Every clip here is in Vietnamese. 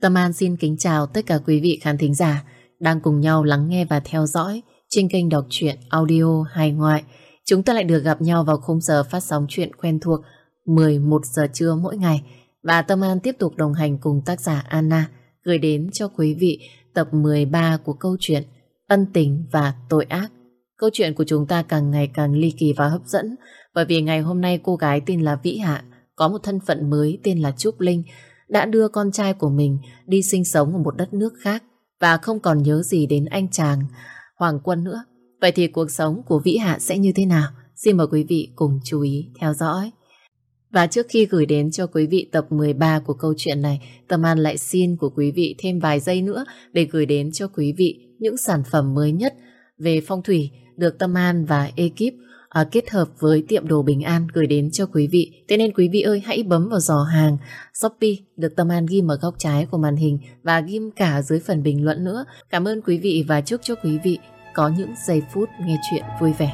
Tâm An xin kính chào tất cả quý vị khán thính giả đang cùng nhau lắng nghe và theo dõi trên kênh đọc truyện audio hài ngoại. Chúng ta lại được gặp nhau vào khung giờ phát sóng chuyện quen thuộc 11 giờ trưa mỗi ngày. Và Tâm An tiếp tục đồng hành cùng tác giả Anna gửi đến cho quý vị tập 13 của câu chuyện Ân tình và tội ác. Câu chuyện của chúng ta càng ngày càng ly kỳ và hấp dẫn bởi vì ngày hôm nay cô gái tên là Vĩ Hạ có một thân phận mới tên là Trúc Linh đã đưa con trai của mình đi sinh sống ở một đất nước khác và không còn nhớ gì đến anh chàng Hoàng Quân nữa. Vậy thì cuộc sống của Vĩ Hạ sẽ như thế nào? Xin mời quý vị cùng chú ý theo dõi. Và trước khi gửi đến cho quý vị tập 13 của câu chuyện này, Tâm An lại xin của quý vị thêm vài giây nữa để gửi đến cho quý vị những sản phẩm mới nhất về phong thủy được Tâm An và ekip à, kết hợp với tiệm đồ Bình An gửi đến cho quý vị. Thế nên quý vị ơi hãy bấm vào giò hàng Shopee được Tâm An ghim ở góc trái của màn hình và ghim cả dưới phần bình luận nữa. Cảm ơn quý vị và chúc cho quý vị có những giây phút nghe chuyện vui vẻ.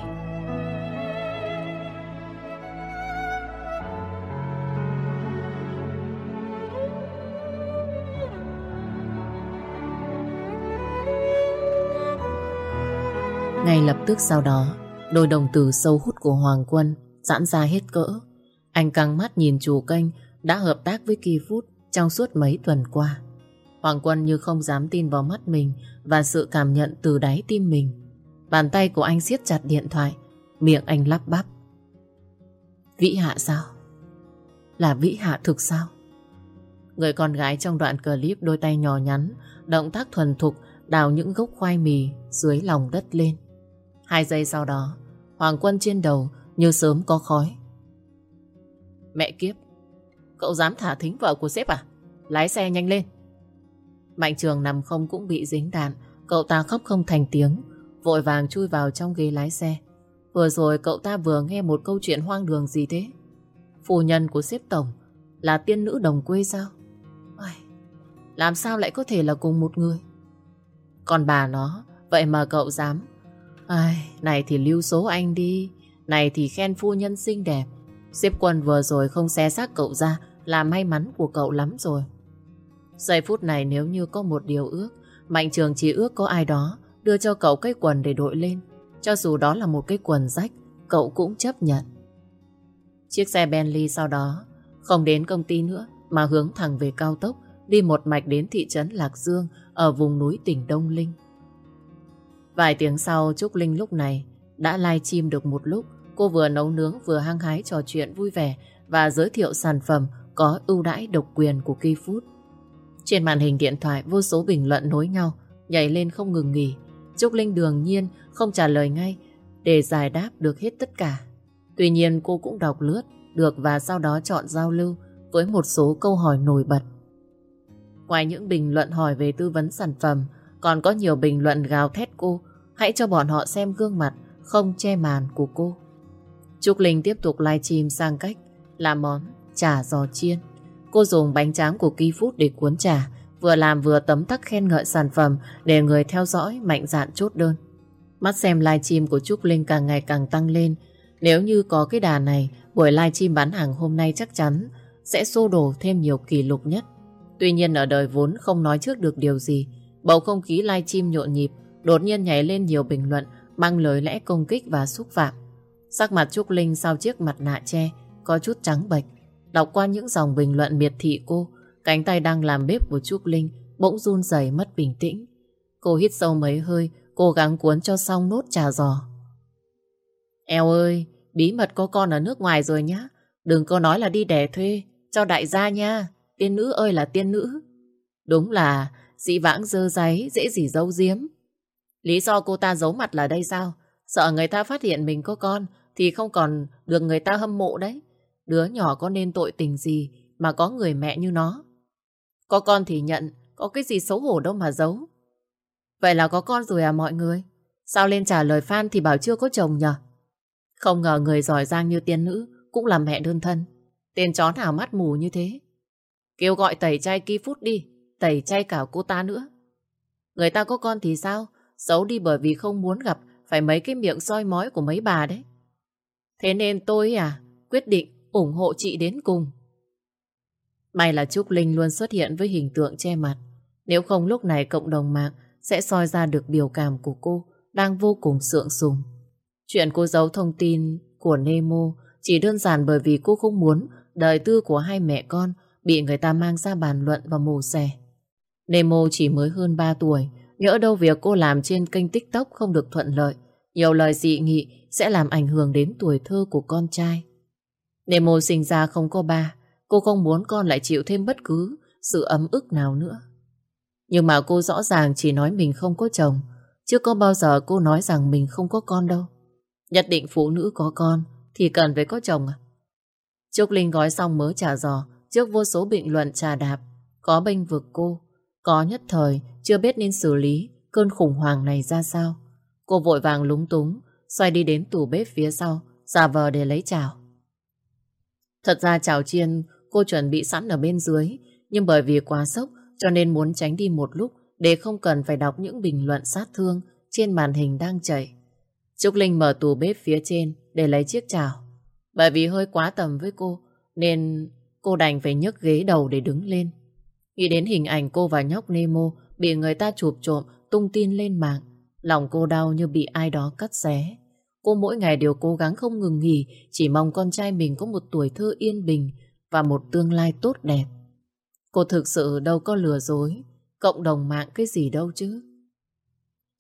Ngay lập tức sau đó, đôi đồng tử sâu hút của Hoàng Quân giãn ra hết cỡ. Anh căng mắt nhìn chủ kênh đã hợp tác với Kỳ Phút trong suốt mấy tuần qua. Hoàng Quân như không dám tin vào mắt mình và sự cảm nhận từ đáy tim mình. Bàn tay của anh siết chặt điện thoại, miệng anh lắp bắp. Vĩ Hạ sao? Là Vĩ Hạ thực sao? Người con gái trong đoạn clip đôi tay nhỏ nhắn, động tác thuần thục đào những gốc khoai mì dưới lòng đất lên. Hai giây sau đó, Hoàng Quân trên đầu như sớm có khói. Mẹ kiếp, cậu dám thả thính vợ của sếp à? Lái xe nhanh lên. Mạnh trường nằm không cũng bị dính đạn, cậu ta khóc không thành tiếng, vội vàng chui vào trong ghế lái xe. Vừa rồi cậu ta vừa nghe một câu chuyện hoang đường gì thế? Phu nhân của sếp tổng là tiên nữ đồng quê sao? Ai, làm sao lại có thể là cùng một người? Còn bà nó, vậy mà cậu dám Ai, này thì lưu số anh đi. Này thì khen phu nhân xinh đẹp. Xếp quần vừa rồi không xé xác cậu ra Là may mắn của cậu lắm rồi. Giây phút này nếu như có một điều ước Mạnh trường chỉ ước có ai đó Đưa cho cậu cái quần để đội lên. Cho dù đó là một cái quần rách Cậu cũng chấp nhận. Chiếc xe Bentley sau đó Không đến công ty nữa Mà hướng thẳng về cao tốc Đi một mạch đến thị trấn Lạc Dương Ở vùng núi tỉnh Đông Linh. Vài tiếng sau Trúc Linh lúc này đã live stream được một lúc. Cô vừa nấu nướng vừa hăng hái trò chuyện vui vẻ và giới thiệu sản phẩm có ưu đãi độc quyền của Key Food. Trên màn hình điện thoại vô số bình luận nối nhau, nhảy lên không ngừng nghỉ. Trúc Linh đương nhiên không trả lời ngay để giải đáp được hết tất cả. Tuy nhiên cô cũng đọc lướt được và sau đó chọn giao lưu với một số câu hỏi nổi bật. Ngoài những bình luận hỏi về tư vấn sản phẩm, còn có nhiều bình luận gào thét cô. Hãy cho bọn họ xem gương mặt, Không che màn của cô. Trúc Linh tiếp tục livestream sang cách. Làm món chả giò chiên. Cô dùng bánh tráng của Ki Food để cuốn chả Vừa làm vừa tấm tắc khen ngợi sản phẩm Để người theo dõi mạnh dạn chốt đơn. Mắt xem livestream của Trúc Linh càng ngày càng tăng lên. Nếu như có cái đà này, Buổi livestream bán hàng hôm nay chắc chắn Sẽ xô đổ thêm nhiều kỷ lục nhất. Tuy nhiên ở đời vốn không nói trước được điều gì Bầu không khí livestream nhộn nhịp, đột nhiên nhảy lên nhiều bình luận mang lời lẽ công kích và xúc phạm. Sắc mặt Trúc Linh sau chiếc mặt nạ che có chút trắng bệch. Đọc qua những dòng bình luận miệt thị cô, cánh tay đang làm bếp của Trúc Linh bỗng run rẩy mất bình tĩnh. Cô hít sâu mấy hơi, cố gắng cuốn cho xong nốt trà giò. Eo ơi, bí mật có con ở nước ngoài rồi nhá. Đừng có nói là đi đẻ thuê, cho đại gia nha. Tiên nữ ơi là tiên nữ. Đúng là Dĩ vãng dơ giấy, dễ gì giấu giếm. Lý do cô ta giấu mặt là đây sao? Sợ người ta phát hiện mình có con thì không còn được người ta hâm mộ đấy. Đứa nhỏ có nên tội tình gì mà có người mẹ như nó. Có con thì nhận, có cái gì xấu hổ đâu mà giấu. Vậy là có con rồi à mọi người? Sao lên trả lời fan thì bảo chưa có chồng nhở? Không ngờ người giỏi giang như tiên nữ cũng là mẹ đơn thân. Tên chó nào mắt mù như thế. Kêu gọi tẩy chay ký phút đi tẩy chay cả cô ta nữa. Người ta có con thì sao? Xấu đi bởi vì không muốn gặp phải mấy cái miệng soi mói của mấy bà đấy. Thế nên tôi à, quyết định ủng hộ chị đến cùng. May là Trúc Linh luôn xuất hiện với hình tượng che mặt. Nếu không lúc này cộng đồng mạng sẽ soi ra được biểu cảm của cô đang vô cùng sượng sùng. Chuyện cô giấu thông tin của Nemo chỉ đơn giản bởi vì cô không muốn đời tư của hai mẹ con bị người ta mang ra bàn luận và mổ xẻ. Nemo chỉ mới hơn 3 tuổi, nhỡ đâu việc cô làm trên kênh TikTok không được thuận lợi, nhiều lời dị nghị sẽ làm ảnh hưởng đến tuổi thơ của con trai. Nemo sinh ra không có ba, cô không muốn con lại chịu thêm bất cứ sự ấm ức nào nữa. Nhưng mà cô rõ ràng chỉ nói mình không có chồng, chứ có bao giờ cô nói rằng mình không có con đâu. Nhất định phụ nữ có con thì cần phải có chồng à? Trúc Linh gói xong mớ trà giò trước vô số bình luận trà đạp, có bênh vực cô, có nhất thời chưa biết nên xử lý cơn khủng hoảng này ra sao. Cô vội vàng lúng túng, xoay đi đến tủ bếp phía sau, giả vờ để lấy chảo. Thật ra chảo chiên cô chuẩn bị sẵn ở bên dưới, nhưng bởi vì quá sốc cho nên muốn tránh đi một lúc để không cần phải đọc những bình luận sát thương trên màn hình đang chạy. Trúc Linh mở tủ bếp phía trên để lấy chiếc chảo. Bởi vì hơi quá tầm với cô nên cô đành phải nhấc ghế đầu để đứng lên. Nghĩ đến hình ảnh cô và nhóc Nemo bị người ta chụp trộm, tung tin lên mạng. Lòng cô đau như bị ai đó cắt xé. Cô mỗi ngày đều cố gắng không ngừng nghỉ, chỉ mong con trai mình có một tuổi thơ yên bình và một tương lai tốt đẹp. Cô thực sự đâu có lừa dối, cộng đồng mạng cái gì đâu chứ.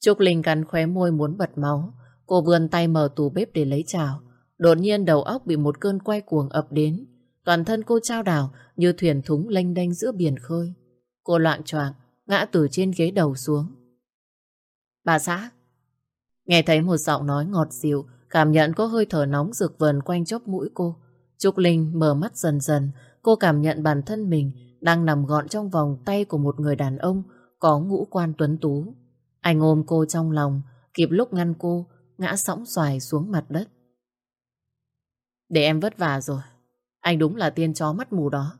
Trúc Linh cắn khóe môi muốn bật máu. Cô vươn tay mở tủ bếp để lấy chảo. Đột nhiên đầu óc bị một cơn quay cuồng ập đến. Toàn thân cô trao đảo như thuyền thúng lênh đênh giữa biển khơi. Cô loạn choạng ngã từ trên ghế đầu xuống. Bà xã, nghe thấy một giọng nói ngọt dịu, cảm nhận có hơi thở nóng rực vần quanh chóp mũi cô. Trúc Linh mở mắt dần dần, cô cảm nhận bản thân mình đang nằm gọn trong vòng tay của một người đàn ông có ngũ quan tuấn tú. Anh ôm cô trong lòng, kịp lúc ngăn cô, ngã sóng xoài xuống mặt đất. Để em vất vả rồi. Anh đúng là tiên chó mắt mù đó.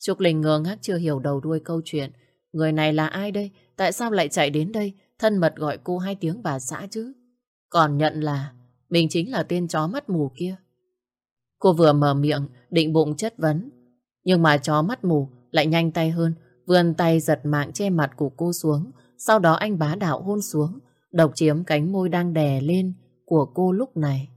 Trúc Linh ngơ ngác chưa hiểu đầu đuôi câu chuyện. Người này là ai đây? Tại sao lại chạy đến đây? Thân mật gọi cô hai tiếng bà xã chứ. Còn nhận là mình chính là tên chó mắt mù kia. Cô vừa mở miệng, định bụng chất vấn. Nhưng mà chó mắt mù lại nhanh tay hơn, vươn tay giật mạng che mặt của cô xuống. Sau đó anh bá đạo hôn xuống, độc chiếm cánh môi đang đè lên của cô lúc này.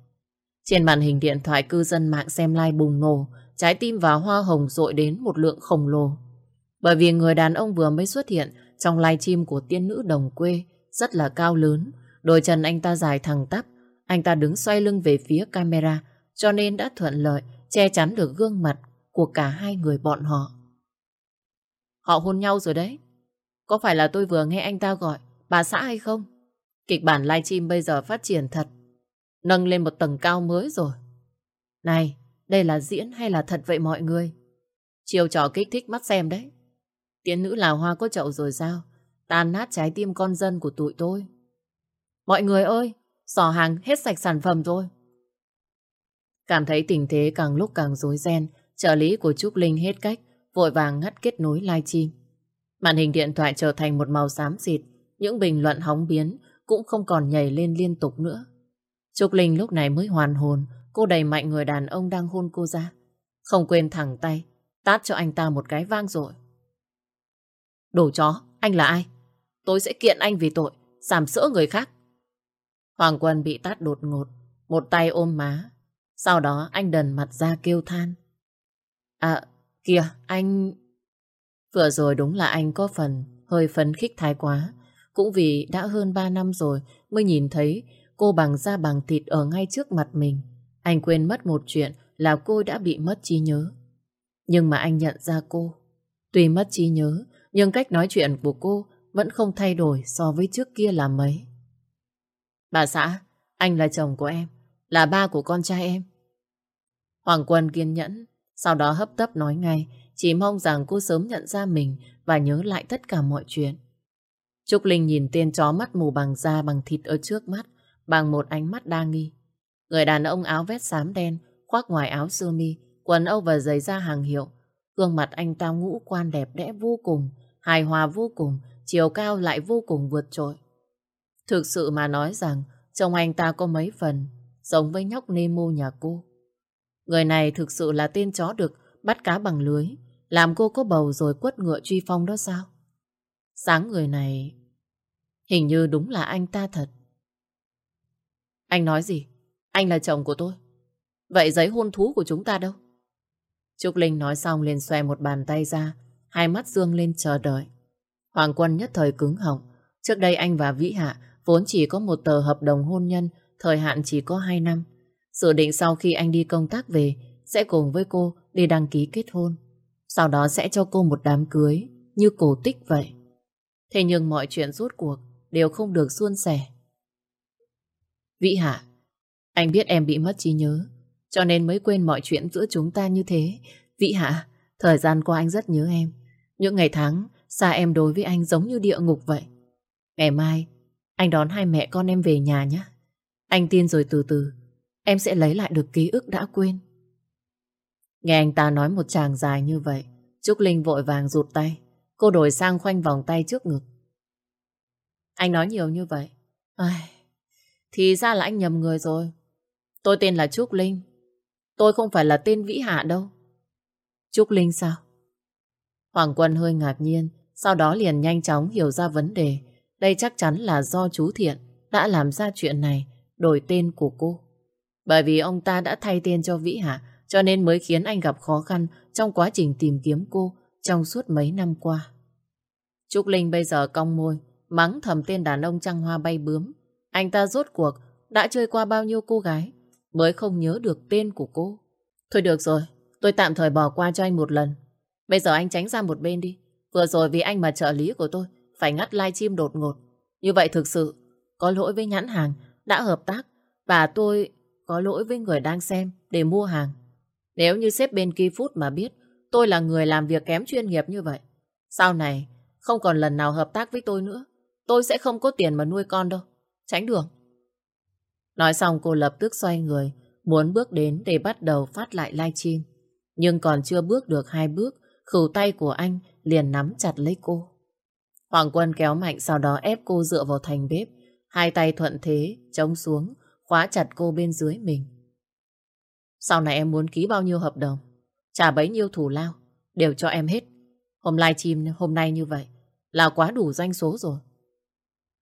Trên màn hình điện thoại cư dân mạng xem like bùng nổ, trái tim và hoa hồng dội đến một lượng khổng lồ. Bởi vì người đàn ông vừa mới xuất hiện trong live stream của tiên nữ đồng quê rất là cao lớn, đôi chân anh ta dài thẳng tắp, anh ta đứng xoay lưng về phía camera, cho nên đã thuận lợi che chắn được gương mặt của cả hai người bọn họ. Họ hôn nhau rồi đấy. Có phải là tôi vừa nghe anh ta gọi bà xã hay không? Kịch bản live stream bây giờ phát triển thật. Nâng lên một tầng cao mới rồi. Này, đây là diễn hay là thật vậy mọi người? Chiều trò kích thích mắt xem đấy. Tiến nữ là hoa có chậu rồi sao? tàn nát trái tim con dân của tụi tôi. Mọi người ơi, sò hàng hết sạch sản phẩm rồi. Cảm thấy tình thế càng lúc càng rối ren, trợ lý của Trúc Linh hết cách, vội vàng ngắt kết nối livestream. Màn hình điện thoại trở thành một màu xám xịt, những bình luận hóng biến cũng không còn nhảy lên liên tục nữa. Trúc Linh lúc này mới hoàn hồn, cô đẩy mạnh người đàn ông đang hôn cô ra. Không quên thẳng tay, tát cho anh ta một cái vang rồi. Đồ chó, anh là ai? Tôi sẽ kiện anh vì tội, giảm sỡ người khác. Hoàng Quân bị tát đột ngột, một tay ôm má. Sau đó anh đần mặt ra kêu than. À, kìa, anh... Vừa rồi đúng là anh có phần hơi phấn khích thái quá. Cũng vì đã hơn 3 năm rồi mới nhìn thấy cô bằng da bằng thịt ở ngay trước mặt mình. Anh quên mất một chuyện là cô đã bị mất trí nhớ. Nhưng mà anh nhận ra cô. Tuy mất trí nhớ, nhưng cách nói chuyện của cô vẫn không thay đổi so với trước kia là mấy. Bà xã, anh là chồng của em, là ba của con trai em. Hoàng Quân kiên nhẫn, sau đó hấp tấp nói ngay, chỉ mong rằng cô sớm nhận ra mình và nhớ lại tất cả mọi chuyện. Trúc Linh nhìn tên chó mắt mù bằng da bằng thịt ở trước mắt, bằng một ánh mắt đa nghi. Người đàn ông áo vest xám đen, khoác ngoài áo sơ mi, quần âu và giày da hàng hiệu. Gương mặt anh ta ngũ quan đẹp đẽ vô cùng, hài hòa vô cùng, chiều cao lại vô cùng vượt trội. Thực sự mà nói rằng, chồng anh ta có mấy phần, giống với nhóc Nemo nhà cô. Người này thực sự là tên chó được bắt cá bằng lưới, làm cô có bầu rồi quất ngựa truy phong đó sao? Sáng người này hình như đúng là anh ta thật. Anh nói gì? Anh là chồng của tôi. Vậy giấy hôn thú của chúng ta đâu? Trúc Linh nói xong liền xòe một bàn tay ra, hai mắt dương lên chờ đợi. Hoàng Quân nhất thời cứng họng. Trước đây anh và Vĩ Hạ vốn chỉ có một tờ hợp đồng hôn nhân, thời hạn chỉ có hai năm. Dự định sau khi anh đi công tác về, sẽ cùng với cô đi đăng ký kết hôn. Sau đó sẽ cho cô một đám cưới, như cổ tích vậy. Thế nhưng mọi chuyện rốt cuộc đều không được suôn sẻ. Vĩ Hạ, anh biết em bị mất trí nhớ, cho nên mới quên mọi chuyện giữa chúng ta như thế. Vĩ Hạ, thời gian qua anh rất nhớ em. Những ngày tháng xa em đối với anh giống như địa ngục vậy. Ngày mai, anh đón hai mẹ con em về nhà nhé. Anh tin rồi từ từ, em sẽ lấy lại được ký ức đã quên. Nghe anh ta nói một chàng dài như vậy, Trúc Linh vội vàng rụt tay. Cô đổi sang khoanh vòng tay trước ngực. Anh nói nhiều như vậy. Ai... Thì ra là anh nhầm người rồi. Tôi tên là Trúc Linh. Tôi không phải là tên Vĩ Hạ đâu. Trúc Linh sao? Hoàng Quân hơi ngạc nhiên, sau đó liền nhanh chóng hiểu ra vấn đề. Đây chắc chắn là do chú Thiện đã làm ra chuyện này, đổi tên của cô. Bởi vì ông ta đã thay tên cho Vĩ Hạ, cho nên mới khiến anh gặp khó khăn trong quá trình tìm kiếm cô trong suốt mấy năm qua. Trúc Linh bây giờ cong môi, mắng thầm tên đàn ông trăng hoa bay bướm. Anh ta rốt cuộc đã chơi qua bao nhiêu cô gái mới không nhớ được tên của cô. Thôi được rồi, tôi tạm thời bỏ qua cho anh một lần. Bây giờ anh tránh ra một bên đi. Vừa rồi vì anh mà trợ lý của tôi phải ngắt live stream đột ngột. Như vậy thực sự có lỗi với nhãn hàng đã hợp tác và tôi có lỗi với người đang xem để mua hàng. Nếu như sếp bên kia phút mà biết tôi là người làm việc kém chuyên nghiệp như vậy, sau này không còn lần nào hợp tác với tôi nữa, tôi sẽ không có tiền mà nuôi con đâu. Tránh đường. Nói xong cô lập tức xoay người, muốn bước đến để bắt đầu phát lại live stream. Nhưng còn chưa bước được hai bước, khử tay của anh liền nắm chặt lấy cô. Hoàng Quân kéo mạnh sau đó ép cô dựa vào thành bếp, hai tay thuận thế, chống xuống, khóa chặt cô bên dưới mình. Sau này em muốn ký bao nhiêu hợp đồng, trả bấy nhiêu thủ lao, đều cho em hết. Hôm live stream hôm nay như vậy là quá đủ doanh số rồi.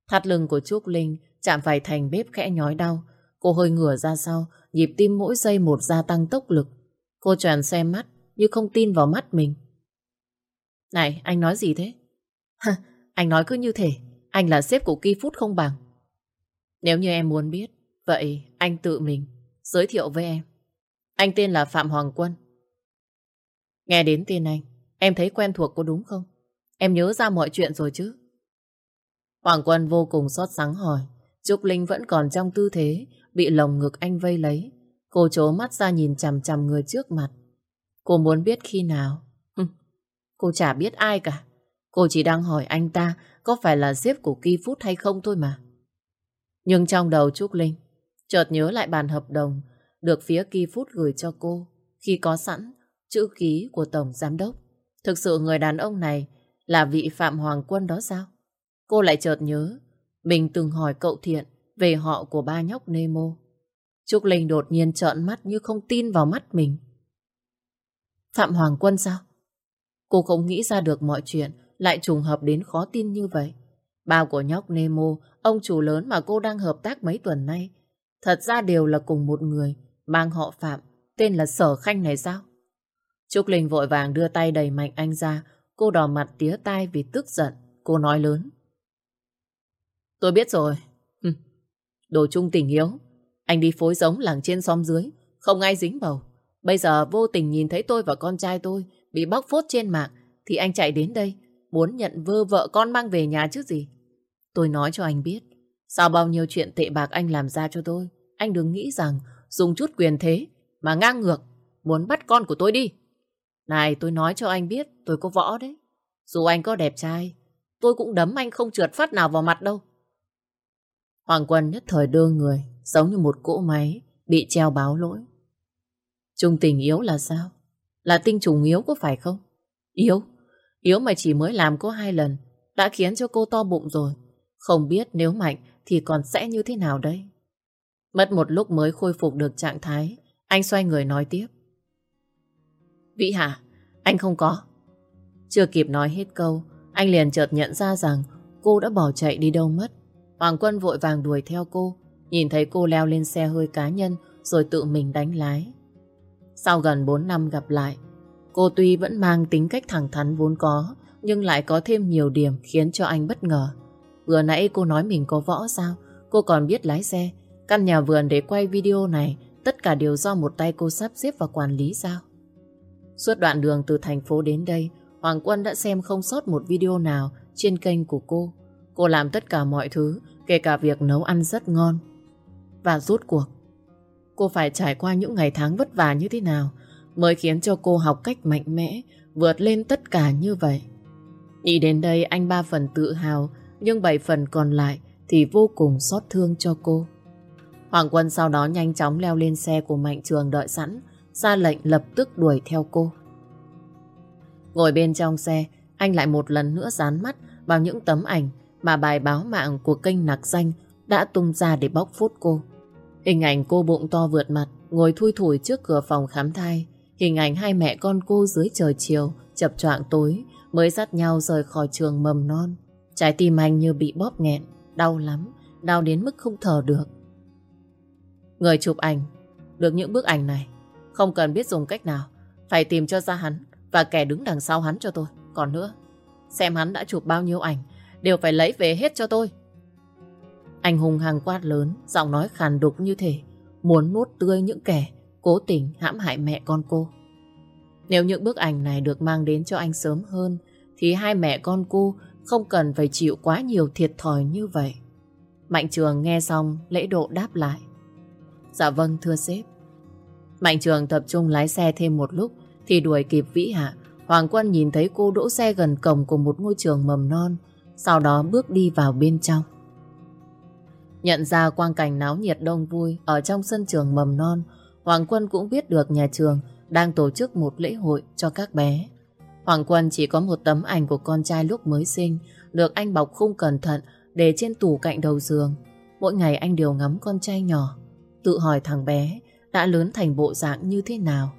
Thắt lưng của Trúc Linh chạm phải thành bếp khẽ nhói đau. Cô hơi ngửa ra sau, nhịp tim mỗi giây một gia tăng tốc lực. Cô tròn xe mắt, như không tin vào mắt mình. Này, anh nói gì thế? anh nói cứ như thể anh là sếp của Ki Food không bằng. Nếu như em muốn biết, vậy anh tự mình giới thiệu với em. Anh tên là Phạm Hoàng Quân. Nghe đến tên anh, em thấy quen thuộc có đúng không? Em nhớ ra mọi chuyện rồi chứ? Hoàng Quân vô cùng xót sắng hỏi. Trúc Linh vẫn còn trong tư thế, bị lồng ngực anh vây lấy. Cô chố mắt ra nhìn chằm chằm người trước mặt. Cô muốn biết khi nào? cô chả biết ai cả. Cô chỉ đang hỏi anh ta có phải là sếp của Ki Phút hay không thôi mà. Nhưng trong đầu Trúc Linh, chợt nhớ lại bản hợp đồng được phía Ki Phút gửi cho cô khi có sẵn chữ ký của Tổng Giám Đốc. Thực sự người đàn ông này là vị Phạm Hoàng Quân đó sao? Cô lại chợt nhớ mình từng hỏi cậu Thiện về họ của ba nhóc Nemo. Trúc Linh đột nhiên trợn mắt như không tin vào mắt mình. Phạm Hoàng Quân sao? Cô không nghĩ ra được mọi chuyện lại trùng hợp đến khó tin như vậy. ba của nhóc Nemo, ông chủ lớn mà cô đang hợp tác mấy tuần nay, thật ra đều là cùng một người, mang họ Phạm, tên là Sở Khanh này sao? Trúc Linh vội vàng đưa tay đầy mạnh anh ra, cô đỏ mặt tía tai vì tức giận, cô nói lớn. Tôi biết rồi. Ừ. Đồ chung tình hiếu. Anh đi phối giống làng trên xóm dưới. Không ai dính bầu. Bây giờ vô tình nhìn thấy tôi và con trai tôi bị bóc phốt trên mạng, thì anh chạy đến đây, muốn nhận vơ vợ con mang về nhà chứ gì. Tôi nói cho anh biết, sau bao nhiêu chuyện tệ bạc anh làm ra cho tôi, anh đừng nghĩ rằng dùng chút quyền thế mà ngang ngược, muốn bắt con của tôi đi. Này, tôi nói cho anh biết, tôi có võ đấy. Dù anh có đẹp trai, tôi cũng đấm anh không trượt phát nào vào mặt đâu. Hoàng Quân nhất thời đưa người, giống như một cỗ máy bị treo báo lỗi. Trung tình yếu là sao? Là tinh trùng yếu có phải không? Yếu? Yếu mà chỉ mới làm có hai lần, đã khiến cho cô to bụng rồi. Không biết nếu mạnh thì còn sẽ như thế nào đây? Mất một lúc mới khôi phục được trạng thái, anh xoay người nói tiếp. Vĩ Hà, anh không có, Chưa kịp nói hết câu, anh liền chợt nhận ra rằng cô đã bỏ chạy đi đâu mất. Hoàng Quân vội vàng đuổi theo cô, nhìn thấy cô leo lên xe hơi cá nhân rồi tự mình đánh lái. Sau gần 4 năm gặp lại, cô tuy vẫn mang tính cách thẳng thắn vốn có, nhưng lại có thêm nhiều điểm khiến cho anh bất ngờ. Vừa nãy cô nói mình có võ sao? Cô còn biết lái xe. Căn nhà vườn để quay video này, tất cả đều do một tay cô sắp xếp và quản lý sao? Suốt đoạn đường từ thành phố đến đây, Hoàng Quân đã xem không sót một video nào trên kênh của cô. Cô làm tất cả mọi thứ, kể cả việc nấu ăn rất ngon. Và rút cuộc, cô phải trải qua những ngày tháng vất vả như thế nào mới khiến cho cô học cách mạnh mẽ, vượt lên tất cả như vậy. Nghĩ đến đây anh ba phần tự hào, nhưng bảy phần còn lại thì vô cùng xót thương cho cô. Hoàng Quân sau đó nhanh chóng leo lên xe của Mạnh Trường đợi sẵn, ra lệnh lập tức đuổi theo cô. Ngồi bên trong xe, anh lại một lần nữa dán mắt vào những tấm ảnh mà bài báo mạng của kênh nặc danh đã tung ra để bóc phốt cô. Hình ảnh cô bụng to vượt mặt, ngồi thui thủi trước cửa phòng khám thai. Hình ảnh hai mẹ con cô dưới trời chiều, chập choạng tối, mới dắt nhau rời khỏi trường mầm non. Trái tim anh như bị bóp nghẹn, đau lắm, đau đến mức không thở được. Người chụp ảnh, được những bức ảnh này, không cần biết dùng cách nào, phải tìm cho ra hắn và kẻ đứng đằng sau hắn cho tôi. Còn nữa, xem hắn đã chụp bao nhiêu ảnh, đều phải lấy về hết cho tôi. Anh hùng hàng quát lớn, giọng nói khàn đục như thể muốn nuốt tươi những kẻ cố tình hãm hại mẹ con cô. Nếu những bức ảnh này được mang đến cho anh sớm hơn, thì hai mẹ con cô không cần phải chịu quá nhiều thiệt thòi như vậy. Mạnh Trường nghe xong lễ độ đáp lại. Dạ vâng thưa sếp. Mạnh Trường tập trung lái xe thêm một lúc thì đuổi kịp Vĩ Hạ. Hoàng Quân nhìn thấy cô đỗ xe gần cổng của một ngôi trường mầm non, sau đó bước đi vào bên trong. Nhận ra quang cảnh náo nhiệt đông vui ở trong sân trường mầm non, Hoàng Quân cũng biết được nhà trường đang tổ chức một lễ hội cho các bé. Hoàng Quân chỉ có một tấm ảnh của con trai lúc mới sinh, được anh bọc khung cẩn thận để trên tủ cạnh đầu giường. Mỗi ngày anh đều ngắm con trai nhỏ, tự hỏi thằng bé đã lớn thành bộ dạng như thế nào.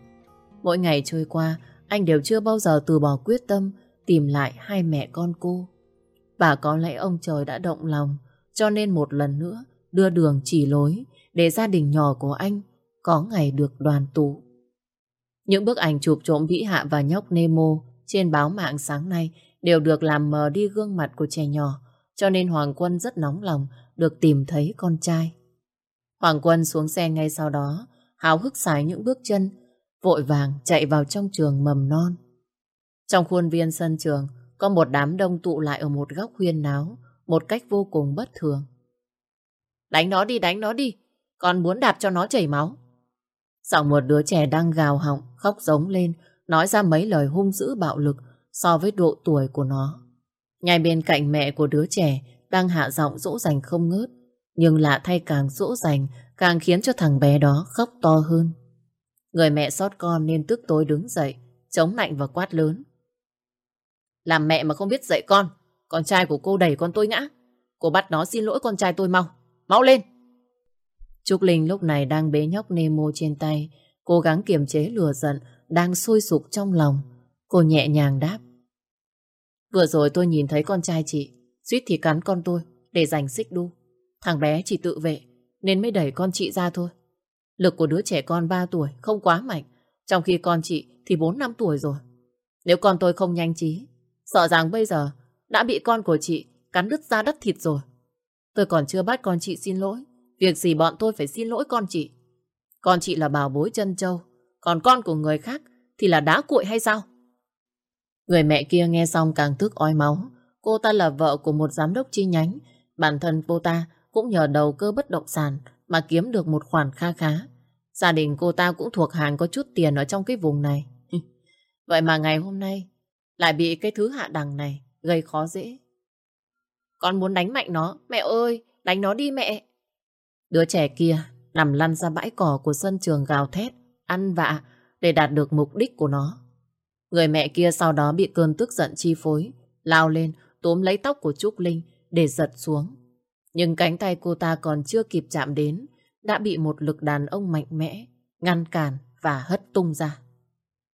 Mỗi ngày trôi qua, anh đều chưa bao giờ từ bỏ quyết tâm tìm lại hai mẹ con cô. Và có lẽ ông trời đã động lòng, cho nên một lần nữa đưa đường chỉ lối để gia đình nhỏ của anh có ngày được đoàn tụ. Những bức ảnh chụp trộm Vĩ Hạ và nhóc Nemo trên báo mạng sáng nay đều được làm mờ đi gương mặt của trẻ nhỏ, cho nên Hoàng Quân rất nóng lòng được tìm thấy con trai. Hoàng Quân xuống xe ngay sau đó, háo hức xài những bước chân, vội vàng chạy vào trong trường mầm non. Trong khuôn viên sân trường, có một đám đông tụ lại ở một góc huyên náo, một cách vô cùng bất thường. Đánh nó đi, đánh nó đi, con muốn đạp cho nó chảy máu. Giọng một đứa trẻ đang gào họng, khóc giống lên, nói ra mấy lời hung dữ bạo lực so với độ tuổi của nó. Ngay bên cạnh mẹ của đứa trẻ đang hạ giọng dỗ dành không ngớt, nhưng lạ thay càng dỗ dành càng khiến cho thằng bé đó khóc to hơn. Người mẹ xót con nên tức tối đứng dậy, chống lạnh và quát lớn. Làm mẹ mà không biết dạy con, con trai của cô đẩy con tôi ngã. Cô bắt nó xin lỗi con trai tôi mau, mau lên. Trúc Linh lúc này đang bế nhóc Nemo trên tay, cố gắng kiềm chế lừa giận, đang sôi sục trong lòng. Cô nhẹ nhàng đáp. Vừa rồi tôi nhìn thấy con trai chị, suýt thì cắn con tôi, để giành xích đu. Thằng bé chỉ tự vệ, nên mới đẩy con chị ra thôi. Lực của đứa trẻ con 3 tuổi không quá mạnh, trong khi con chị thì 4 năm tuổi rồi. Nếu con tôi không nhanh trí, sợ rằng bây giờ đã bị con của chị cắn đứt da đất thịt rồi. Tôi còn chưa bắt con chị xin lỗi, Việc gì bọn tôi phải xin lỗi con chị? Con chị là bảo bối chân châu, còn con của người khác thì là đá cuội hay sao? Người mẹ kia nghe xong càng tức ói máu. Cô ta là vợ của một giám đốc chi nhánh. Bản thân cô ta cũng nhờ đầu cơ bất động sản mà kiếm được một khoản kha khá. Gia đình cô ta cũng thuộc hàng có chút tiền ở trong cái vùng này. Vậy mà ngày hôm nay lại bị cái thứ hạ đẳng này gây khó dễ. Con muốn đánh mạnh nó. Mẹ ơi, đánh nó đi mẹ. Đứa trẻ kia nằm lăn ra bãi cỏ của sân trường gào thét, ăn vạ để đạt được mục đích của nó. Người mẹ kia sau đó bị cơn tức giận chi phối, lao lên túm lấy tóc của Trúc Linh để giật xuống. Nhưng cánh tay cô ta còn chưa kịp chạm đến, đã bị một lực đàn ông mạnh mẽ ngăn cản và hất tung ra.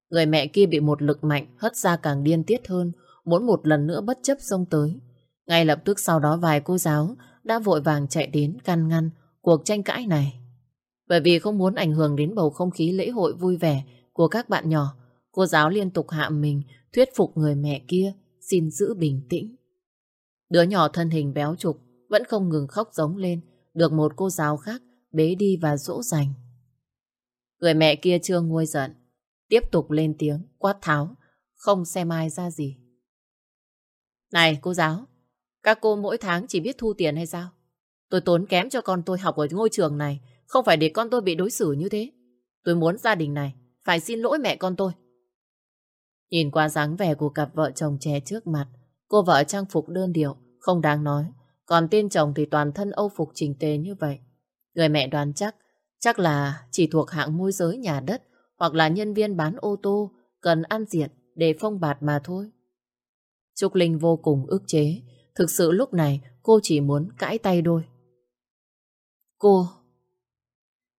Người mẹ kia bị một lực mạnh hất ra càng điên tiết hơn, muốn một lần nữa bất chấp xông tới. Ngay lập tức sau đó vài cô giáo đã vội vàng chạy đến can ngăn cuộc tranh cãi này. Bởi vì không muốn ảnh hưởng đến bầu không khí lễ hội vui vẻ của các bạn nhỏ, cô giáo liên tục hạ mình thuyết phục người mẹ kia xin giữ bình tĩnh. Đứa nhỏ thân hình béo trục vẫn không ngừng khóc giống lên, được một cô giáo khác bế đi và dỗ dành. Người mẹ kia chưa nguôi giận, tiếp tục lên tiếng, quát tháo, không xem ai ra gì. Này cô giáo, các cô mỗi tháng chỉ biết thu tiền hay sao? Tôi tốn kém cho con tôi học ở ngôi trường này, không phải để con tôi bị đối xử như thế. Tôi muốn gia đình này phải xin lỗi mẹ con tôi. Nhìn qua dáng vẻ của cặp vợ chồng trẻ trước mặt, cô vợ trang phục đơn điệu, không đáng nói. Còn tên chồng thì toàn thân âu phục chỉnh tề như vậy. Người mẹ đoán chắc, chắc là chỉ thuộc hạng môi giới nhà đất hoặc là nhân viên bán ô tô cần ăn diện để phong bạt mà thôi. Trúc Linh vô cùng ức chế. Thực sự lúc này, cô chỉ muốn cãi tay đôi. Cô...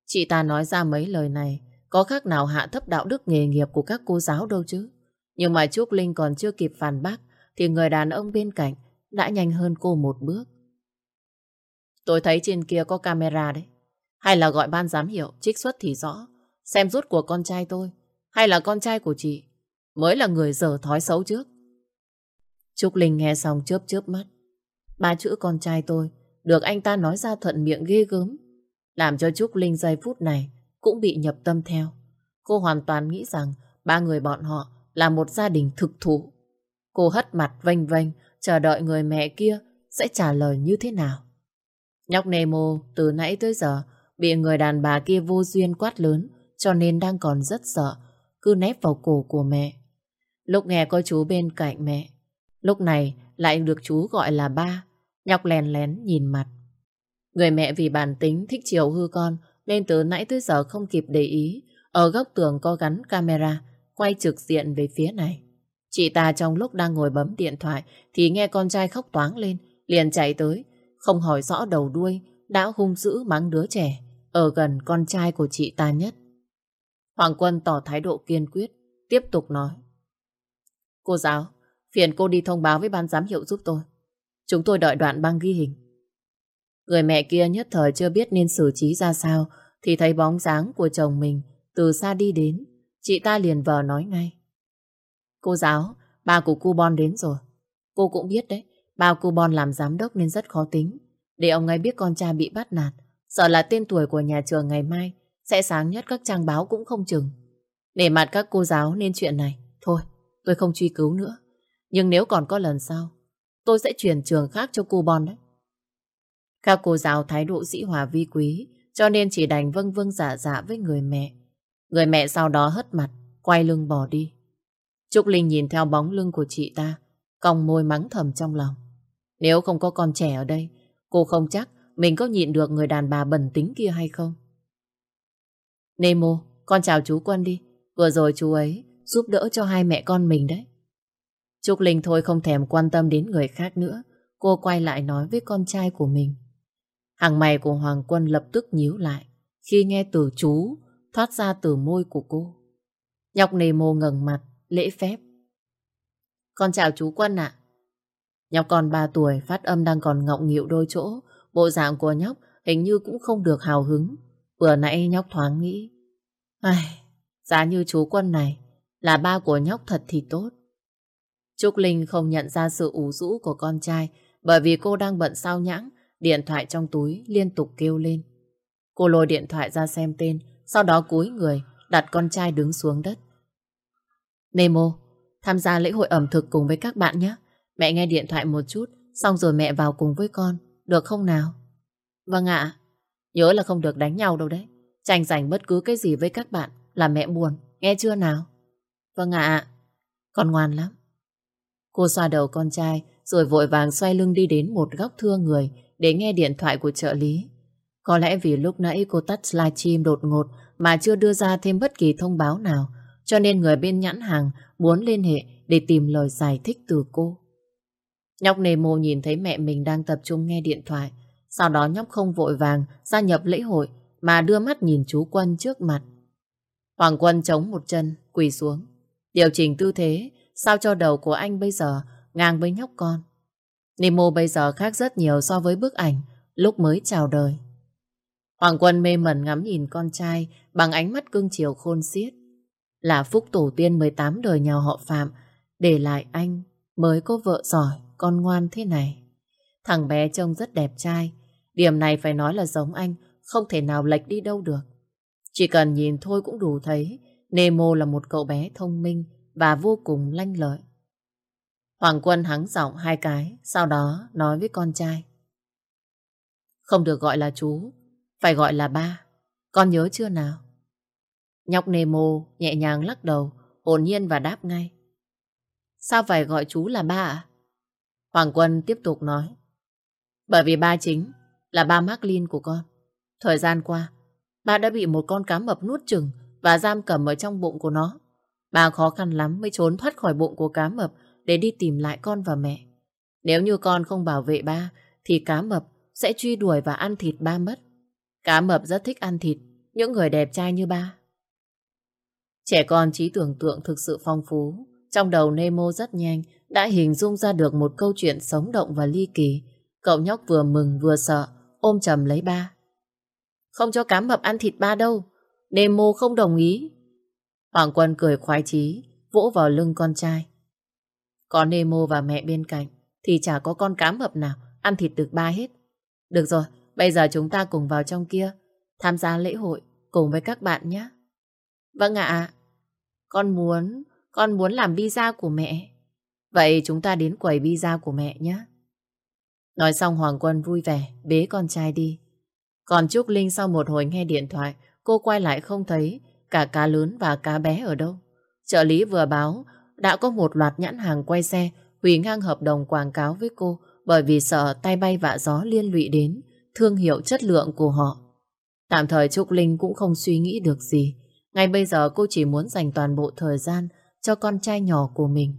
Chị ta nói ra mấy lời này, có khác nào hạ thấp đạo đức nghề nghiệp của các cô giáo đâu chứ. Nhưng mà Trúc Linh còn chưa kịp phản bác, thì người đàn ông bên cạnh đã nhanh hơn cô một bước. Tôi thấy trên kia có camera đấy. Hay là gọi ban giám hiệu, trích xuất thì rõ. Xem rút của con trai tôi, hay là con trai của chị, mới là người dở thói xấu trước. Trúc Linh nghe xong chớp chớp mắt. Ba chữ con trai tôi được anh ta nói ra thuận miệng ghê gớm. Làm cho Trúc Linh giây phút này cũng bị nhập tâm theo. Cô hoàn toàn nghĩ rằng ba người bọn họ là một gia đình thực thụ. Cô hất mặt vênh vênh, chờ đợi người mẹ kia sẽ trả lời như thế nào. Nhóc Nemo từ nãy tới giờ bị người đàn bà kia vô duyên quát lớn cho nên đang còn rất sợ, cứ nép vào cổ của mẹ. Lúc nghe có chú bên cạnh mẹ, lúc này lại được chú gọi là ba, nhọc lèn lén nhìn mặt. Người mẹ vì bản tính thích chiều hư con nên từ nãy tới giờ không kịp để ý. Ở góc tường có gắn camera quay trực diện về phía này. Chị ta trong lúc đang ngồi bấm điện thoại thì nghe con trai khóc toáng lên, liền chạy tới, không hỏi rõ đầu đuôi, đã hung dữ mắng đứa trẻ ở gần con trai của chị ta nhất. Hoàng Quân tỏ thái độ kiên quyết, tiếp tục nói. Cô giáo, phiền cô đi thông báo với ban giám hiệu giúp tôi. Chúng tôi đợi đoạn băng ghi hình. Người mẹ kia nhất thời chưa biết nên xử trí ra sao thì thấy bóng dáng của chồng mình từ xa đi đến. Chị ta liền vờ nói ngay. Cô giáo, ba của cu Bon đến rồi. Cô cũng biết đấy, ba cu Bon làm giám đốc nên rất khó tính. Để ông ấy biết con trai bị bắt nạt, sợ là tên tuổi của nhà trường ngày mai sẽ sáng nhất các trang báo cũng không chừng. Để mặt các cô giáo nên chuyện này, thôi, tôi không truy cứu nữa. Nhưng nếu còn có lần sau, tôi sẽ chuyển trường khác cho cô Bon đấy. Các cô giáo thái độ dĩ hòa vi quý, cho nên chỉ đành vâng vâng giả dạ với người mẹ. Người mẹ sau đó hất mặt, quay lưng bỏ đi. Trúc Linh nhìn theo bóng lưng của chị ta, còng môi mắng thầm trong lòng. Nếu không có con trẻ ở đây, cô không chắc mình có nhịn được người đàn bà bẩn tính kia hay không. Nemo, con chào chú Quân đi. Vừa rồi chú ấy giúp đỡ cho hai mẹ con mình đấy. Trúc Linh thôi không thèm quan tâm đến người khác nữa. Cô quay lại nói với con trai của mình. Hàng mày của Hoàng Quân lập tức nhíu lại khi nghe từ chú thoát ra từ môi của cô. Nhọc Nemo ngẩng mặt, lễ phép. Con chào chú Quân ạ. Nhóc còn 3 tuổi, phát âm đang còn ngọng nghịu đôi chỗ. Bộ dạng của nhóc hình như cũng không được hào hứng. Vừa nãy nhóc thoáng nghĩ. Ai, giá như chú Quân này là ba của nhóc thật thì tốt. Trúc Linh không nhận ra sự ủ rũ của con trai bởi vì cô đang bận sao nhãng, điện thoại trong túi liên tục kêu lên. Cô lôi điện thoại ra xem tên, sau đó cúi người, đặt con trai đứng xuống đất. Nemo, tham gia lễ hội ẩm thực cùng với các bạn nhé. Mẹ nghe điện thoại một chút, xong rồi mẹ vào cùng với con, được không nào? Vâng ạ, nhớ là không được đánh nhau đâu đấy. Tranh giành bất cứ cái gì với các bạn là mẹ buồn, nghe chưa nào? Vâng ạ, con ngoan lắm. Cô xoa đầu con trai, rồi vội vàng xoay lưng đi đến một góc thưa người để nghe điện thoại của trợ lý. Có lẽ vì lúc nãy cô tắt livestream đột ngột mà chưa đưa ra thêm bất kỳ thông báo nào, cho nên người bên nhãn hàng muốn liên hệ để tìm lời giải thích từ cô. Nhóc Nemo nhìn thấy mẹ mình đang tập trung nghe điện thoại, sau đó nhóc không vội vàng gia nhập lễ hội mà đưa mắt nhìn chú Quân trước mặt. Hoàng Quân chống một chân, quỳ xuống. Điều chỉnh tư thế, sao cho đầu của anh bây giờ ngang với nhóc con. Nemo bây giờ khác rất nhiều so với bức ảnh lúc mới chào đời. Hoàng Quân mê mẩn ngắm nhìn con trai bằng ánh mắt cưng chiều khôn xiết. Là phúc tổ tiên 18 đời nhà họ Phạm, để lại anh mới có vợ giỏi, con ngoan thế này. Thằng bé trông rất đẹp trai, điểm này phải nói là giống anh, không thể nào lệch đi đâu được. Chỉ cần nhìn thôi cũng đủ thấy Nemo là một cậu bé thông minh và vô cùng lanh lợi. Hoàng Quân hắng giọng hai cái, sau đó nói với con trai. Không được gọi là chú, phải gọi là ba. Con nhớ chưa nào? Nhóc Nemo nhẹ nhàng lắc đầu, hồn nhiên và đáp ngay. Sao phải gọi chú là ba ạ? Hoàng Quân tiếp tục nói. Bởi vì ba chính là ba Marklin của con. Thời gian qua, ba đã bị một con cá mập nuốt chừng và giam cầm ở trong bụng của nó. Ba khó khăn lắm mới trốn thoát khỏi bụng của cá mập để đi tìm lại con và mẹ. Nếu như con không bảo vệ ba, thì cá mập sẽ truy đuổi và ăn thịt ba mất. Cá mập rất thích ăn thịt, những người đẹp trai như ba. Trẻ con trí tưởng tượng thực sự phong phú. Trong đầu Nemo rất nhanh đã hình dung ra được một câu chuyện sống động và ly kỳ. Cậu nhóc vừa mừng vừa sợ, ôm chầm lấy ba. Không cho cá mập ăn thịt ba đâu. Nemo không đồng ý. Hoàng Quân cười khoái chí, vỗ vào lưng con trai. Có Nemo và mẹ bên cạnh, thì chả có con cá mập nào ăn thịt được ba hết. Được rồi, bây giờ chúng ta cùng vào trong kia, tham gia lễ hội cùng với các bạn nhé. Vâng ạ, con muốn, con muốn làm pizza của mẹ. Vậy chúng ta đến quầy pizza của mẹ nhé. Nói xong Hoàng Quân vui vẻ, bế con trai đi. Còn Trúc Linh sau một hồi nghe điện thoại, cô quay lại không thấy cả cá lớn và cá bé ở đâu. Trợ lý vừa báo đã có một loạt nhãn hàng quay xe hủy ngang hợp đồng quảng cáo với cô bởi vì sợ tay bay vạ gió liên lụy đến thương hiệu chất lượng của họ. Tạm thời Trúc Linh cũng không suy nghĩ được gì. Ngay bây giờ cô chỉ muốn dành toàn bộ thời gian cho con trai nhỏ của mình.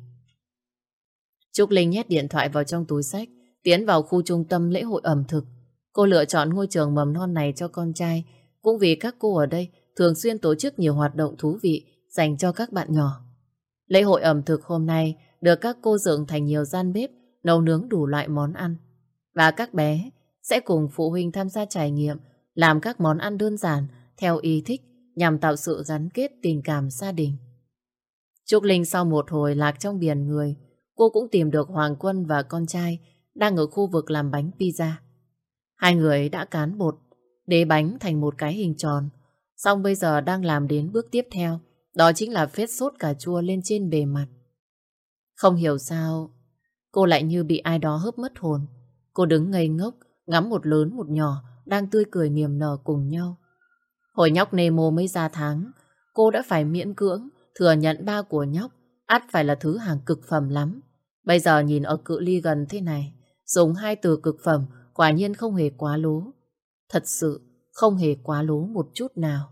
Trúc Linh nhét điện thoại vào trong túi sách, tiến vào khu trung tâm lễ hội ẩm thực. Cô lựa chọn ngôi trường mầm non này cho con trai, cũng vì các cô ở đây thường xuyên tổ chức nhiều hoạt động thú vị dành cho các bạn nhỏ. Lễ hội ẩm thực hôm nay được các cô dựng thành nhiều gian bếp nấu nướng đủ loại món ăn. Và các bé sẽ cùng phụ huynh tham gia trải nghiệm làm các món ăn đơn giản theo ý thích nhằm tạo sự gắn kết tình cảm gia đình. Trúc Linh sau một hồi lạc trong biển người, cô cũng tìm được Hoàng Quân và con trai đang ở khu vực làm bánh pizza. Hai người đã cán bột, đế bánh thành một cái hình tròn, xong bây giờ đang làm đến bước tiếp theo, đó chính là phết sốt cà chua lên trên bề mặt. Không hiểu sao, cô lại như bị ai đó hớp mất hồn. Cô đứng ngây ngốc, ngắm một lớn một nhỏ, đang tươi cười niềm nở cùng nhau. Hồi nhóc Nemo mới ra tháng, cô đã phải miễn cưỡng thừa nhận ba của nhóc ắt phải là thứ hàng cực phẩm lắm. Bây giờ nhìn ở cự ly gần thế này, dùng hai từ cực phẩm quả nhiên không hề quá lố. Thật sự không hề quá lố một chút nào.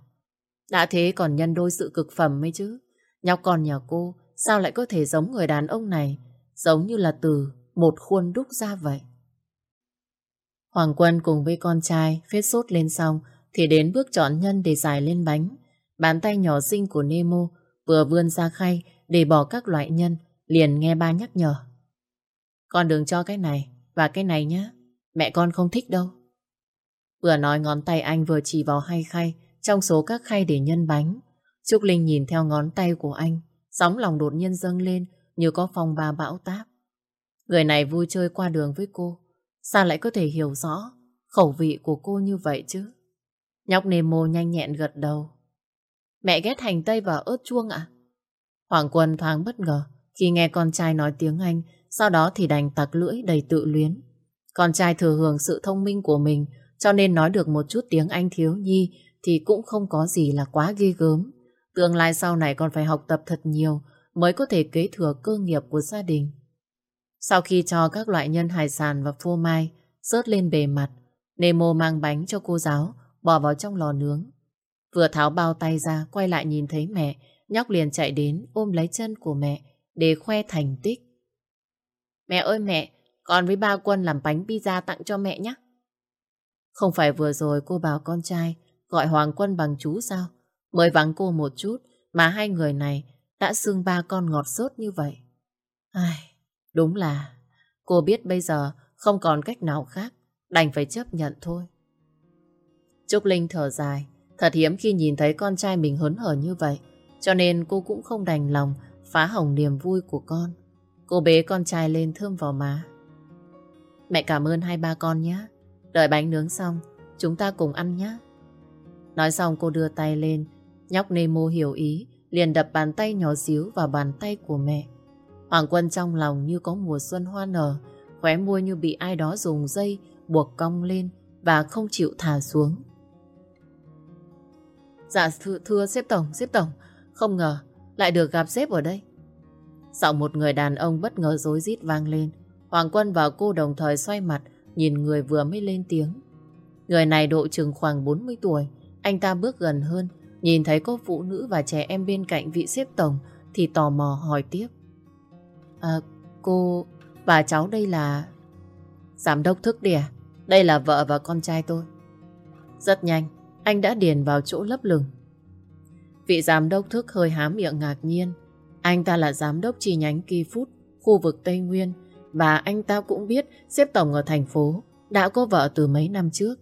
Đã thế còn nhân đôi sự cực phẩm mới chứ. Nhóc con nhà cô sao lại có thể giống người đàn ông này, giống như là từ một khuôn đúc ra vậy. Hoàng Quân cùng với con trai phết sốt lên xong thì đến bước chọn nhân để giải lên bánh. Bàn tay nhỏ xinh của Nemo vừa vươn ra khay để bỏ các loại nhân liền nghe ba nhắc nhở. Con đừng cho cái này và cái này nhá Mẹ con không thích đâu. Vừa nói ngón tay anh vừa chỉ vào hai khay trong số các khay để nhân bánh. Trúc Linh nhìn theo ngón tay của anh, sóng lòng đột nhiên dâng lên như có phòng ba bão táp. Người này vui chơi qua đường với cô, sao lại có thể hiểu rõ khẩu vị của cô như vậy chứ? Nhóc Nemo nhanh nhẹn gật đầu. Mẹ ghét hành tây và ớt chuông ạ? Hoàng Quân thoáng bất ngờ khi nghe con trai nói tiếng Anh, sau đó thì đành tặc lưỡi đầy tự luyến. Con trai thừa hưởng sự thông minh của mình, cho nên nói được một chút tiếng Anh thiếu nhi thì cũng không có gì là quá ghê gớm. Tương lai sau này còn phải học tập thật nhiều mới có thể kế thừa cơ nghiệp của gia đình. Sau khi cho các loại nhân hải sản và phô mai rớt lên bề mặt, Nemo mang bánh cho cô giáo bỏ vào trong lò nướng. Vừa tháo bao tay ra, quay lại nhìn thấy mẹ, nhóc liền chạy đến ôm lấy chân của mẹ để khoe thành tích. Mẹ ơi mẹ, con với ba quân làm bánh pizza tặng cho mẹ nhé. Không phải vừa rồi cô bảo con trai gọi Hoàng Quân bằng chú sao? Mới vắng cô một chút mà hai người này đã xưng ba con ngọt sốt như vậy. Ai, đúng là cô biết bây giờ không còn cách nào khác, đành phải chấp nhận thôi. Trúc Linh thở dài, thật hiếm khi nhìn thấy con trai mình hớn hở như vậy, cho nên cô cũng không đành lòng phá hỏng niềm vui của con. Cô bế con trai lên thơm vào má. Mẹ cảm ơn hai ba con nhé. Đợi bánh nướng xong, chúng ta cùng ăn nhé. Nói xong cô đưa tay lên, nhóc Nemo hiểu ý, liền đập bàn tay nhỏ xíu vào bàn tay của mẹ. Hoàng Quân trong lòng như có mùa xuân hoa nở, khóe môi như bị ai đó dùng dây buộc cong lên và không chịu thả xuống. Dạ thưa, thưa xếp tổng, xếp tổng, không ngờ lại được gặp sếp ở đây. Giọng một người đàn ông bất ngờ rối rít vang lên. Hoàng Quân và cô đồng thời xoay mặt nhìn người vừa mới lên tiếng. Người này độ chừng khoảng 40 tuổi. Anh ta bước gần hơn, nhìn thấy cô phụ nữ và trẻ em bên cạnh vị xếp tổng thì tò mò hỏi tiếp. À, cô, bà cháu đây là... Giám đốc thức đi? Đây là vợ và con trai tôi. Rất nhanh, anh đã điền vào chỗ lấp lửng. Vị giám đốc thức hơi há miệng ngạc nhiên. Anh ta là giám đốc chi nhánh Kỳ Phút, khu vực Tây Nguyên, và anh ta cũng biết xếp tổng ở thành phố đã có vợ từ mấy năm trước.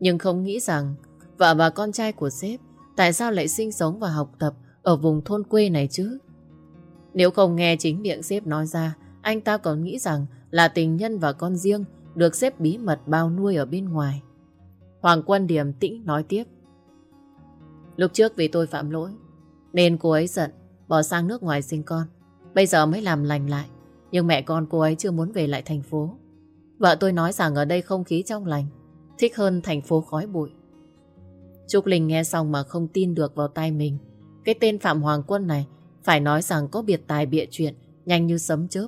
Nhưng không nghĩ rằng vợ và con trai của sếp tại sao lại sinh sống và học tập ở vùng thôn quê này chứ? Nếu không nghe chính miệng sếp nói ra, anh ta còn nghĩ rằng là tình nhân và con riêng được xếp bí mật bao nuôi ở bên ngoài. Hoàng Quân điềm tĩnh nói tiếp. Lúc trước vì tôi phạm lỗi, nên cô ấy giận, bỏ sang nước ngoài sinh con. Bây giờ mới làm lành lại. Nhưng mẹ con cô ấy chưa muốn về lại thành phố. Vợ tôi nói rằng ở đây không khí trong lành, thích hơn thành phố khói bụi. Trúc Linh nghe xong mà không tin được vào tai mình. Cái tên Phạm Hoàng Quân này phải nói rằng có biệt tài bịa chuyện, nhanh như sấm chớp.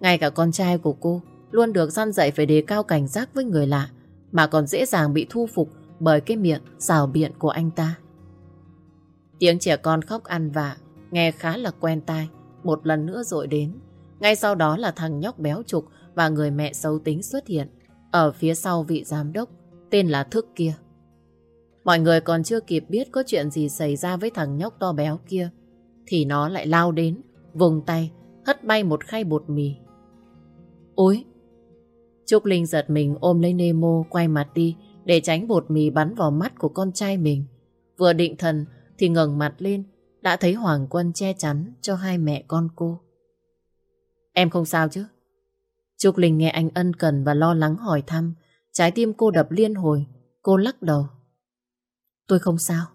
Ngay cả con trai của cô luôn được săn dạy phải đề cao cảnh giác với người lạ, mà còn dễ dàng bị thu phục bởi cái miệng xào biện của anh ta. Tiếng trẻ con khóc ăn vạ, nghe khá là quen tai, một lần nữa rồi đến. Ngay sau đó là thằng nhóc béo trục và người mẹ xấu tính xuất hiện ở phía sau vị giám đốc tên là Thức kia. Mọi người còn chưa kịp biết có chuyện gì xảy ra với thằng nhóc to béo kia thì nó lại lao đến, vùng tay, hất bay một khay bột mì. Ôi! Trúc Linh giật mình ôm lấy Nemo quay mặt đi để tránh bột mì bắn vào mắt của con trai mình. Vừa định thần thì ngẩng mặt lên đã thấy Hoàng Quân che chắn cho hai mẹ con cô. Em không sao chứ? Trúc Linh nghe anh ân cần và lo lắng hỏi thăm. Trái tim cô đập liên hồi. Cô lắc đầu. Tôi không sao.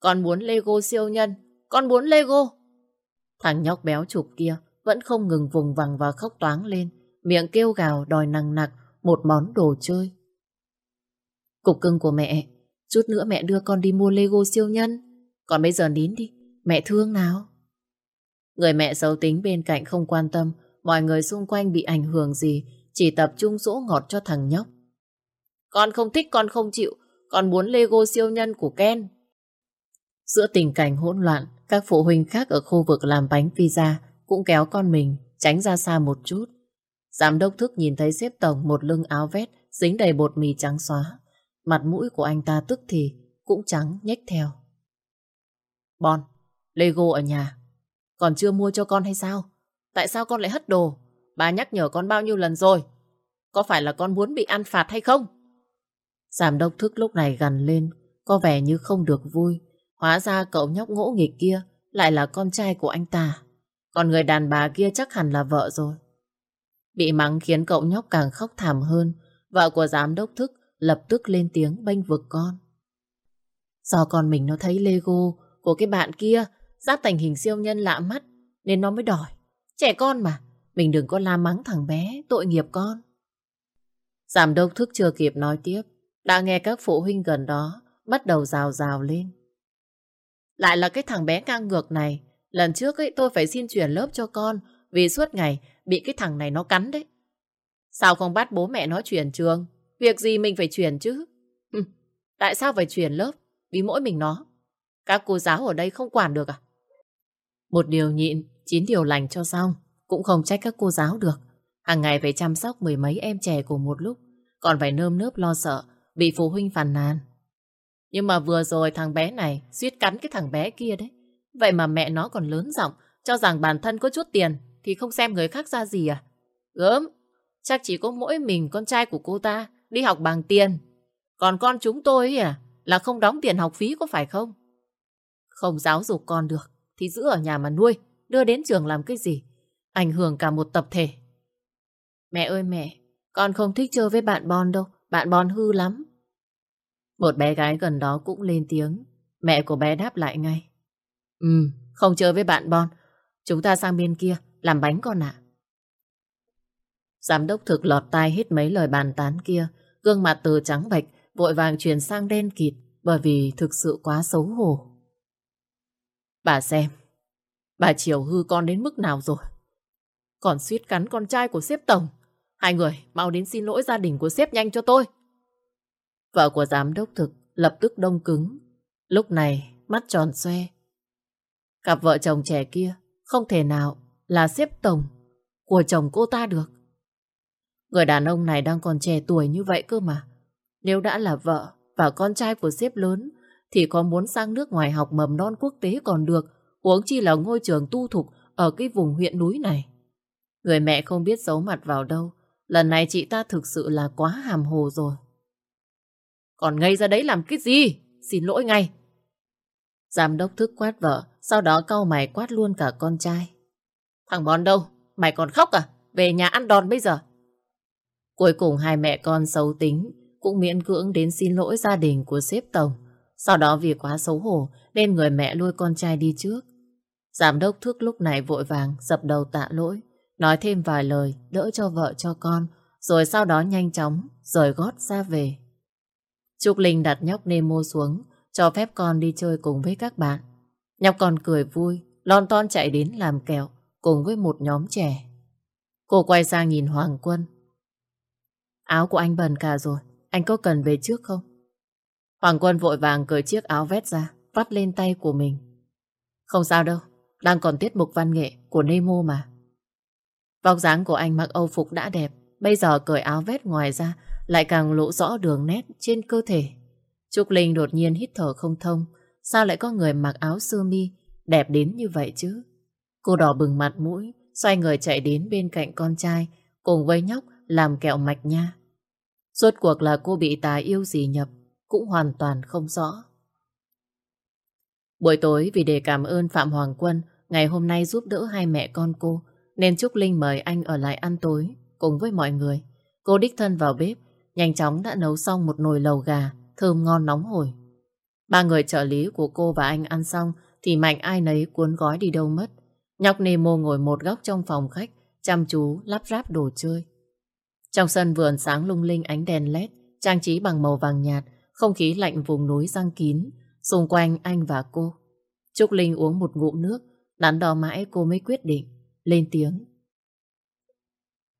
Con muốn Lego siêu nhân. Con muốn Lego. Thằng nhóc béo chụp kia vẫn không ngừng vùng vằng và khóc toáng lên. Miệng kêu gào đòi nằng nặc một món đồ chơi. Cục cưng của mẹ. Chút nữa mẹ đưa con đi mua Lego siêu nhân. Còn bây giờ nín đi. Mẹ thương nào. Người mẹ xấu tính bên cạnh không quan tâm mọi người xung quanh bị ảnh hưởng gì, chỉ tập trung dỗ ngọt cho thằng nhóc. Con không thích, con không chịu, con muốn Lego siêu nhân của Ken. Giữa tình cảnh hỗn loạn, các phụ huynh khác ở khu vực làm bánh pizza cũng kéo con mình tránh ra xa một chút. Giám đốc thức nhìn thấy xếp tổng một lưng áo vét dính đầy bột mì trắng xóa. Mặt mũi của anh ta tức thì cũng trắng nhếch theo. Bon, Lego ở nhà. Còn chưa mua cho con hay sao? Tại sao con lại hất đồ? Bà nhắc nhở con bao nhiêu lần rồi? Có phải là con muốn bị ăn phạt hay không? Giám đốc thức lúc này gần lên, có vẻ như không được vui. Hóa ra cậu nhóc ngỗ nghịch kia lại là con trai của anh ta. Còn người đàn bà kia chắc hẳn là vợ rồi. Bị mắng khiến cậu nhóc càng khóc thảm hơn. Vợ của giám đốc thức lập tức lên tiếng bênh vực con. Do con mình nó thấy Lego của cái bạn kia giáp thành hình siêu nhân lạ mắt nên nó mới đòi. Trẻ con mà, mình đừng có la mắng thằng bé, tội nghiệp con. Giám đốc thức chưa kịp nói tiếp, đã nghe các phụ huynh gần đó bắt đầu rào rào lên. Lại là cái thằng bé ngang ngược này, lần trước ấy tôi phải xin chuyển lớp cho con vì suốt ngày bị cái thằng này nó cắn đấy. Sao không bắt bố mẹ nó chuyển trường? Việc gì mình phải chuyển chứ? Ừ, tại sao phải chuyển lớp? Vì mỗi mình nó. Các cô giáo ở đây không quản được à? Một điều nhịn, chín điều lành cho xong. Cũng không trách các cô giáo được. Hàng ngày phải chăm sóc mười mấy em trẻ cùng một lúc. Còn phải nơm nớp lo sợ, bị phụ huynh phàn nàn. Nhưng mà vừa rồi thằng bé này suýt cắn cái thằng bé kia đấy. Vậy mà mẹ nó còn lớn giọng, cho rằng bản thân có chút tiền thì không xem người khác ra gì à? Gớm, chắc chỉ có mỗi mình con trai của cô ta đi học bằng tiền. Còn con chúng tôi ấy à, là không đóng tiền học phí có phải không? Không giáo dục con được thì giữ ở nhà mà nuôi, đưa đến trường làm cái gì? Ảnh hưởng cả một tập thể. Mẹ ơi mẹ, con không thích chơi với bạn Bon đâu, bạn Bon hư lắm. Một bé gái gần đó cũng lên tiếng, mẹ của bé đáp lại ngay. Ừ, không chơi với bạn Bon, chúng ta sang bên kia làm bánh con ạ. Giám đốc thực lọt tai hết mấy lời bàn tán kia, gương mặt từ trắng bệch vội vàng chuyển sang đen kịt bởi vì thực sự quá xấu hổ. Bà xem, bà chiều hư con đến mức nào rồi? Còn suýt cắn con trai của sếp tổng. Hai người mau đến xin lỗi gia đình của sếp nhanh cho tôi. Vợ của giám đốc thực lập tức đông cứng. Lúc này mắt tròn xoe. Cặp vợ chồng trẻ kia không thể nào là sếp tổng của chồng cô ta được. Người đàn ông này đang còn trẻ tuổi như vậy cơ mà. Nếu đã là vợ và con trai của sếp lớn thì có muốn sang nước ngoài học mầm non quốc tế còn được, huống chi là ngôi trường tu thục ở cái vùng huyện núi này. Người mẹ không biết giấu mặt vào đâu, lần này chị ta thực sự là quá hàm hồ rồi. Còn ngây ra đấy làm cái gì? Xin lỗi ngay. Giám đốc thức quát vợ, sau đó cau mày quát luôn cả con trai. Thằng Bón đâu? Mày còn khóc à? Về nhà ăn đòn bây giờ. Cuối cùng hai mẹ con xấu tính cũng miễn cưỡng đến xin lỗi gia đình của sếp tổng. Sau đó vì quá xấu hổ nên người mẹ nuôi con trai đi trước. Giám đốc thức lúc này vội vàng dập đầu tạ lỗi, nói thêm vài lời đỡ cho vợ cho con, rồi sau đó nhanh chóng rời gót ra về. Trúc Linh đặt nhóc Nemo xuống, cho phép con đi chơi cùng với các bạn. Nhóc con cười vui, lon ton chạy đến làm kẹo cùng với một nhóm trẻ. Cô quay sang nhìn Hoàng Quân. Áo của anh bẩn cả rồi, anh có cần về trước không? Hoàng Quân vội vàng cởi chiếc áo vét ra, vắt lên tay của mình. Không sao đâu, đang còn tiết mục văn nghệ của Nemo mà. Vóc dáng của anh mặc âu phục đã đẹp, bây giờ cởi áo vét ngoài ra lại càng lộ rõ đường nét trên cơ thể. Trúc Linh đột nhiên hít thở không thông, sao lại có người mặc áo sơ mi đẹp đến như vậy chứ? Cô đỏ bừng mặt mũi, xoay người chạy đến bên cạnh con trai, cùng với nhóc làm kẹo mạch nha. Suốt cuộc là cô bị tà yêu gì nhập, cũng hoàn toàn không rõ. Buổi tối vì để cảm ơn Phạm Hoàng Quân ngày hôm nay giúp đỡ hai mẹ con cô, nên Trúc Linh mời anh ở lại ăn tối cùng với mọi người. Cô đích thân vào bếp, nhanh chóng đã nấu xong một nồi lầu gà, thơm ngon nóng hổi. Ba người trợ lý của cô và anh ăn xong thì mạnh ai nấy cuốn gói đi đâu mất. Nhóc Nemo ngồi một góc trong phòng khách, chăm chú lắp ráp đồ chơi. Trong sân vườn sáng lung linh ánh đèn led, trang trí bằng màu vàng nhạt, không khí lạnh vùng núi răng kín, xung quanh anh và cô. Trúc Linh uống một ngụm nước, đắn đo mãi cô mới quyết định, lên tiếng.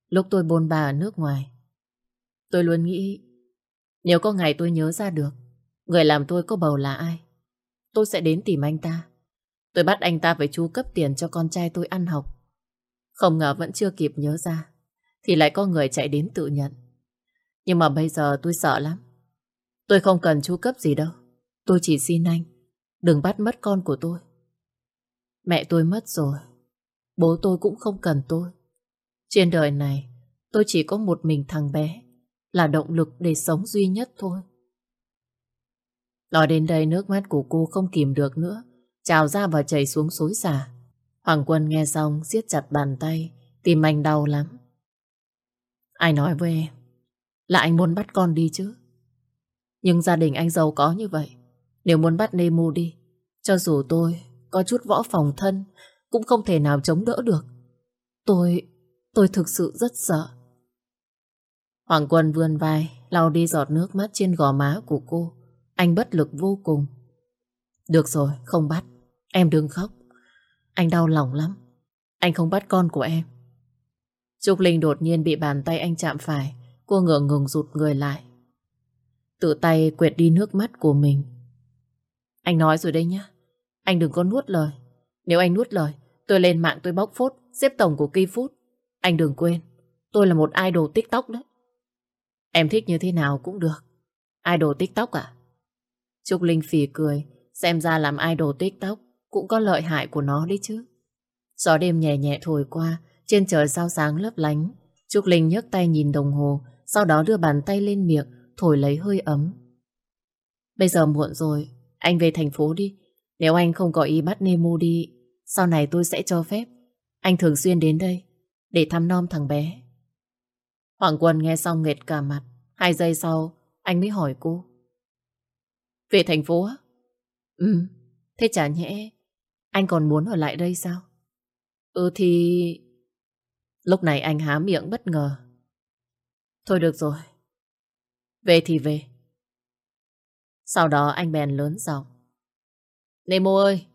Lúc tôi bôn ba ở nước ngoài, tôi luôn nghĩ nếu có ngày tôi nhớ ra được người làm tôi có bầu là ai, tôi sẽ đến tìm anh ta. Tôi bắt anh ta phải chu cấp tiền cho con trai tôi ăn học. Không ngờ vẫn chưa kịp nhớ ra, thì lại có người chạy đến tự nhận. Nhưng mà bây giờ tôi sợ lắm. Tôi không cần chu cấp gì đâu. Tôi chỉ xin anh, đừng bắt mất con của tôi. Mẹ tôi mất rồi, bố tôi cũng không cần tôi. Trên đời này, tôi chỉ có một mình thằng bé, là động lực để sống duy nhất thôi. Nói đến đây nước mắt của cô không kìm được nữa, trào ra và chảy xuống xối xả. Hoàng Quân nghe xong siết chặt bàn tay, tim anh đau lắm. Ai nói với em là anh muốn bắt con đi chứ? Nhưng gia đình anh giàu có như vậy, nếu muốn bắt Nemo đi, cho dù tôi có chút võ phòng thân, cũng không thể nào chống đỡ được. Tôi, tôi thực sự rất sợ. Hoàng Quân vươn vai, lau đi giọt nước mắt trên gò má của cô. Anh bất lực vô cùng. Được rồi, không bắt. Em đừng khóc. Anh đau lòng lắm. Anh không bắt con của em. Trúc Linh đột nhiên bị bàn tay anh chạm phải. Cô ngựa ngừng rụt người lại. Tự tay quẹt đi nước mắt của mình. Anh nói rồi đây nhá. Anh đừng có nuốt lời. Nếu anh nuốt lời, tôi lên mạng tôi bóc phốt, xếp tổng của Kỳ Food. Anh đừng quên, tôi là một idol TikTok đấy. Em thích như thế nào cũng được. Idol TikTok à? Trúc Linh phì cười, xem ra làm idol TikTok cũng có lợi hại của nó đấy chứ. Gió đêm nhẹ nhẹ thổi qua, trên trời sao sáng lấp lánh. Trúc Linh nhấc tay nhìn đồng hồ, sau đó đưa bàn tay lên miệng, thổi lấy hơi ấm. Bây giờ muộn rồi, anh về thành phố đi. Nếu anh không có ý bắt Nemo đi, sau này tôi sẽ cho phép. Anh thường xuyên đến đây, để thăm nom thằng bé. Hoàng Quân nghe xong nghệt cả mặt. Hai giây sau, anh mới hỏi cô. Về thành phố á? Ừ, thế chả nhẽ anh còn muốn ở lại đây sao? Ừ thì... Lúc này anh há miệng bất ngờ. Thôi được rồi. Về thì về. Sau đó anh bèn lớn giọng. Nemo ơi,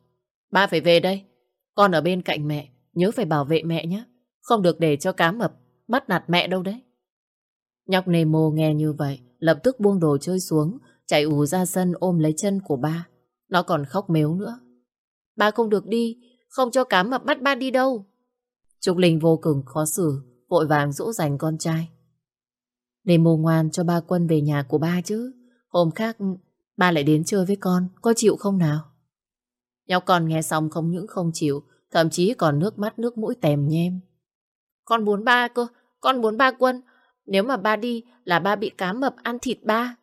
ba phải về đây. Con ở bên cạnh mẹ, nhớ phải bảo vệ mẹ nhé. Không được để cho cá mập bắt nạt mẹ đâu đấy. Nhóc Nemo nghe như vậy, lập tức buông đồ chơi xuống, chạy ù ra sân ôm lấy chân của ba. Nó còn khóc mếu nữa. Ba không được đi, không cho cá mập bắt ba đi đâu. Trúc Linh vô cùng khó xử, vội vàng dỗ dành con trai. Nemo ngoan cho ba Quân về nhà của ba chứ. Hôm khác ba lại đến chơi với con, có chịu không nào? Nhóc con nghe xong không những không chịu, thậm chí còn nước mắt nước mũi tèm nhem. Con muốn ba cơ, con muốn ba Quân. Nếu mà ba đi là ba bị cá mập ăn thịt ba.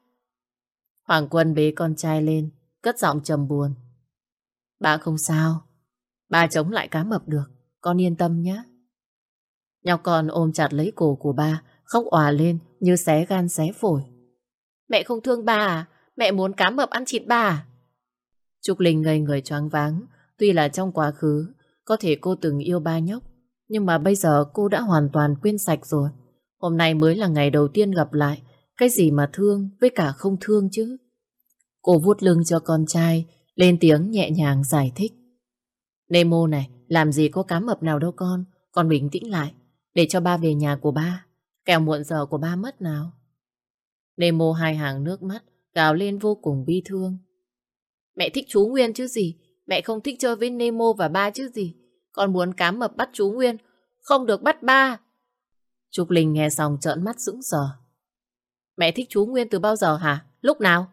Hoàng Quân bế con trai lên, cất giọng trầm buồn. Ba không sao, ba chống lại cá mập được, con yên tâm nhé. Nhóc con ôm chặt lấy cổ của ba, khóc òa lên như xé gan xé phổi. Mẹ không thương ba à? Mẹ muốn cá mập ăn thịt ba à? Trúc Linh ngây người choáng váng, tuy là trong quá khứ, có thể cô từng yêu ba nhóc, nhưng mà bây giờ cô đã hoàn toàn quên sạch rồi. Hôm nay mới là ngày đầu tiên gặp lại, cái gì mà thương với cả không thương chứ. Cô vuốt lưng cho con trai, lên tiếng nhẹ nhàng giải thích. Nemo này, làm gì có cá mập nào đâu con, con bình tĩnh lại, để cho ba về nhà của ba, kẻo muộn giờ của ba mất nào. Nemo hai hàng nước mắt, gào lên vô cùng bi thương. Mẹ thích chú Nguyên chứ gì, mẹ không thích chơi với Nemo và ba chứ gì. Con muốn cám mập bắt chú Nguyên, không được bắt ba. Trúc Linh nghe xong trợn mắt sững sờ. Mẹ thích chú Nguyên từ bao giờ hả? Lúc nào?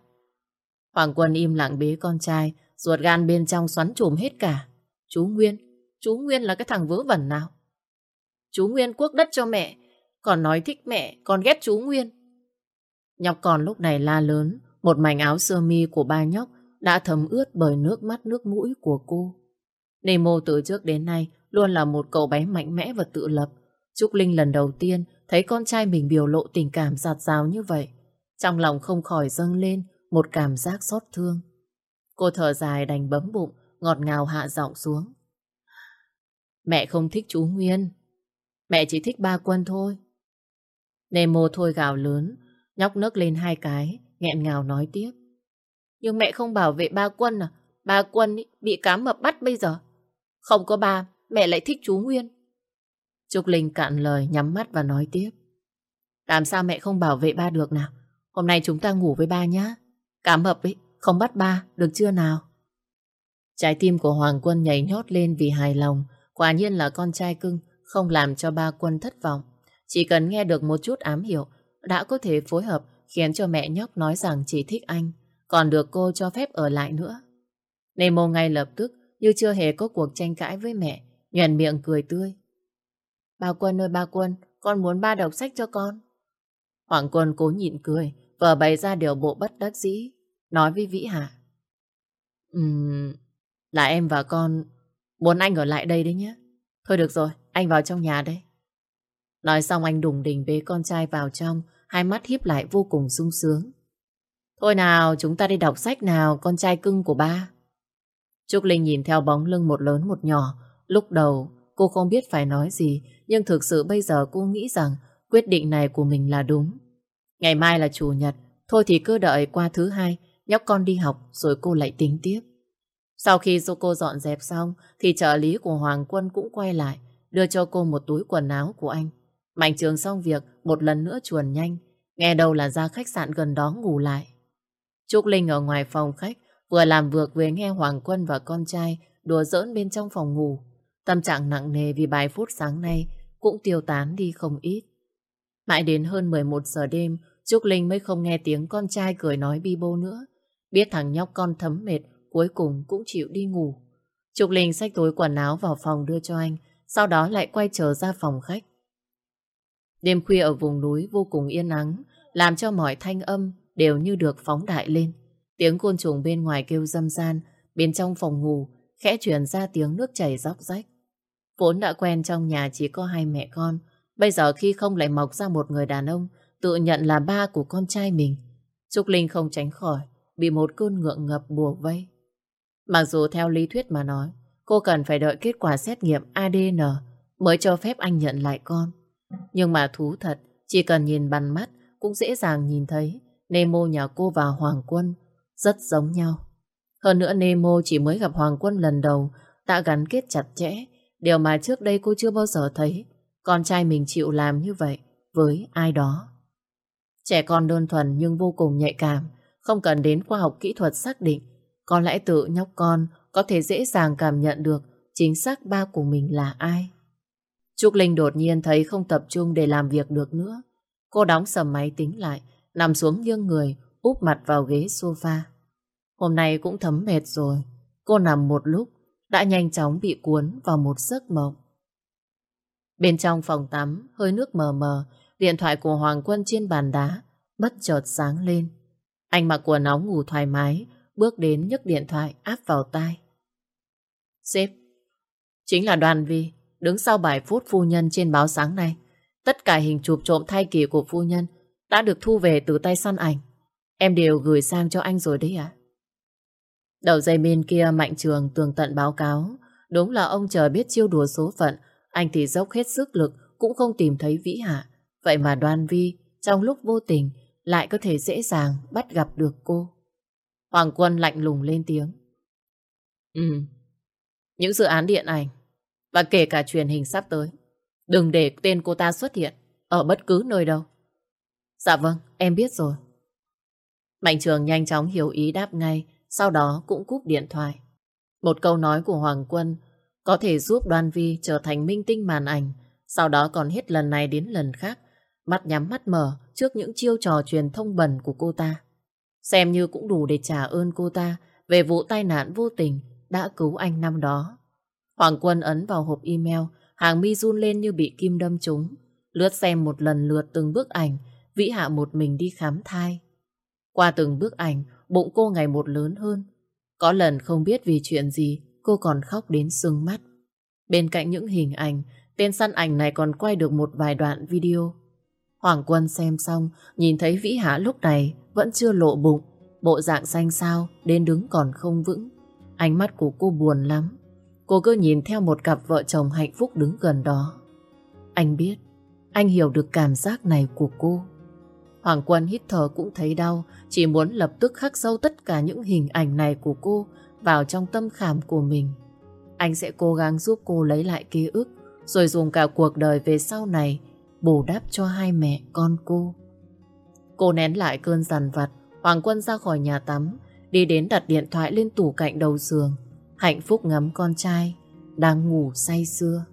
Hoàng Quân im lặng bế con trai, ruột gan bên trong xoắn trùm hết cả. Chú Nguyên, chú Nguyên là cái thằng vớ vẩn nào? Chú Nguyên quốc đất cho mẹ, còn nói thích mẹ, còn ghét chú Nguyên. Nhóc còn lúc này la lớn, một mảnh áo sơ mi của ba nhóc đã thấm ướt bởi nước mắt nước mũi của cô. Nemo từ trước đến nay luôn là một cậu bé mạnh mẽ và tự lập. Trúc Linh lần đầu tiên thấy con trai mình biểu lộ tình cảm giạt rào như vậy. Trong lòng không khỏi dâng lên một cảm giác xót thương. Cô thở dài đành bấm bụng, ngọt ngào hạ giọng xuống. Mẹ không thích chú Nguyên. Mẹ chỉ thích ba quân thôi. Nemo thôi gào lớn, nhóc nước lên hai cái, nghẹn ngào nói tiếp. Nhưng mẹ không bảo vệ ba quân à? Ba quân ý, bị cá mập bắt bây giờ. Không có ba, mẹ lại thích chú Nguyên. Trúc Linh cạn lời nhắm mắt và nói tiếp. Làm sao mẹ không bảo vệ ba được nào? Hôm nay chúng ta ngủ với ba nhá. Cá mập ấy, không bắt ba, được chưa nào? Trái tim của Hoàng Quân nhảy nhót lên vì hài lòng. Quả nhiên là con trai cưng, không làm cho ba quân thất vọng. Chỉ cần nghe được một chút ám hiểu, đã có thể phối hợp khiến cho mẹ nhóc nói rằng chỉ thích anh, còn được cô cho phép ở lại nữa. Nemo ngay lập tức, như chưa hề có cuộc tranh cãi với mẹ, nhuền miệng cười tươi. Ba Quân ơi ba Quân, con muốn ba đọc sách cho con. Hoàng Quân cố nhịn cười, vờ bày ra điều bộ bất đắc dĩ, nói với Vĩ Hạ. Ừm, là em và con muốn anh ở lại đây đấy nhé. Thôi được rồi, anh vào trong nhà đây. Nói xong anh đùng đỉnh bế con trai vào trong, hai mắt hiếp lại vô cùng sung sướng. Thôi nào, chúng ta đi đọc sách nào, con trai cưng của ba. Trúc Linh nhìn theo bóng lưng một lớn một nhỏ. Lúc đầu, cô không biết phải nói gì, nhưng thực sự bây giờ cô nghĩ rằng quyết định này của mình là đúng. Ngày mai là chủ nhật, thôi thì cứ đợi qua thứ hai, nhóc con đi học rồi cô lại tính tiếp. Sau khi cô dọn dẹp xong, thì trợ lý của Hoàng Quân cũng quay lại, đưa cho cô một túi quần áo của anh. Mạnh trường xong việc, một lần nữa chuồn nhanh, nghe đâu là ra khách sạn gần đó ngủ lại. Trúc Linh ở ngoài phòng khách, vừa làm việc vừa nghe Hoàng Quân và con trai đùa giỡn bên trong phòng ngủ. Tâm trạng nặng nề vì bài phút sáng nay cũng tiêu tán đi không ít. Mãi đến hơn 11 giờ đêm, Trúc Linh mới không nghe tiếng con trai cười nói bi bô nữa. Biết thằng nhóc con thấm mệt, cuối cùng cũng chịu đi ngủ. Trúc Linh xách túi quần áo vào phòng đưa cho anh, sau đó lại quay trở ra phòng khách. Đêm khuya ở vùng núi vô cùng yên ắng, làm cho mọi thanh âm đều như được phóng đại lên. Tiếng côn trùng bên ngoài kêu râm gian, bên trong phòng ngủ khẽ truyền ra tiếng nước chảy róc rách. Vốn đã quen trong nhà chỉ có hai mẹ con, bây giờ khi không lại mọc ra một người đàn ông tự nhận là ba của con trai mình, Trúc Linh không tránh khỏi bị một cơn ngượng ngập bùa vây. Mặc dù theo lý thuyết mà nói, cô cần phải đợi kết quả xét nghiệm ADN mới cho phép anh nhận lại con. Nhưng mà thú thật, chỉ cần nhìn bằng mắt cũng dễ dàng nhìn thấy Nemo nhà cô và Hoàng Quân rất giống nhau. Hơn nữa Nemo chỉ mới gặp Hoàng Quân lần đầu đã gắn kết chặt chẽ, điều mà trước đây cô chưa bao giờ thấy con trai mình chịu làm như vậy với ai đó. Trẻ con đơn thuần nhưng vô cùng nhạy cảm, không cần đến khoa học kỹ thuật xác định. Có lẽ tự nhóc con có thể dễ dàng cảm nhận được chính xác ba của mình là ai. Trúc Linh đột nhiên thấy không tập trung để làm việc được nữa. Cô đóng sầm máy tính lại, nằm xuống nghiêng người, úp mặt vào ghế sofa. Hôm nay cũng thấm mệt rồi. Cô nằm một lúc, đã nhanh chóng bị cuốn vào một giấc mộng. Bên trong phòng tắm, hơi nước mờ mờ, điện thoại của Hoàng Quân trên bàn đá bất chợt sáng lên. Anh mặc quần áo ngủ thoải mái, bước đến nhấc điện thoại áp vào tai. Sếp, chính là đoàn vi, đứng sau bài phút phu nhân trên báo sáng nay. Tất cả hình chụp trộm thai kỳ của phu nhân đã được thu về từ tay săn ảnh. Em đều gửi sang cho anh rồi đấy ạ. Đầu dây bên kia Mạnh Trường tường tận báo cáo. Đúng là ông trời biết chiêu đùa số phận. Anh thì dốc hết sức lực cũng không tìm thấy Vĩ Hạ. Vậy mà đoan vi trong lúc vô tình lại có thể dễ dàng bắt gặp được cô. Hoàng Quân lạnh lùng lên tiếng. Ừ, những dự án điện ảnh và kể cả truyền hình sắp tới. Đừng để tên cô ta xuất hiện ở bất cứ nơi đâu. Dạ vâng, em biết rồi. Mạnh Trường nhanh chóng hiểu ý đáp ngay, sau đó cũng cúp điện thoại. Một câu nói của Hoàng Quân có thể giúp Đoan Vi trở thành minh tinh màn ảnh, sau đó còn hết lần này đến lần khác, mắt nhắm mắt mở trước những chiêu trò truyền thông bẩn của cô ta. Xem như cũng đủ để trả ơn cô ta về vụ tai nạn vô tình đã cứu anh năm đó. Hoàng Quân ấn vào hộp email, hàng mi run lên như bị kim đâm trúng. Lướt xem một lần lượt từng bức ảnh, Vĩ Hạ một mình đi khám thai. Qua từng bức ảnh, bụng cô ngày một lớn hơn. Có lần không biết vì chuyện gì, cô còn khóc đến sưng mắt. Bên cạnh những hình ảnh, tên săn ảnh này còn quay được một vài đoạn video. Hoàng Quân xem xong, nhìn thấy Vĩ Hạ lúc này vẫn chưa lộ bụng, bộ dạng xanh xao, đến đứng còn không vững. Ánh mắt của cô buồn lắm. Cô cứ nhìn theo một cặp vợ chồng hạnh phúc đứng gần đó. Anh biết, anh hiểu được cảm giác này của cô. Hoàng Quân hít thở cũng thấy đau, chỉ muốn lập tức khắc sâu tất cả những hình ảnh này của cô vào trong tâm khảm của mình. Anh sẽ cố gắng giúp cô lấy lại ký ức, rồi dùng cả cuộc đời về sau này bù đắp cho hai mẹ con cô. Cô nén lại cơn giàn vặt, Hoàng Quân ra khỏi nhà tắm, đi đến đặt điện thoại lên tủ cạnh đầu giường, hạnh phúc ngắm con trai, đang ngủ say sưa.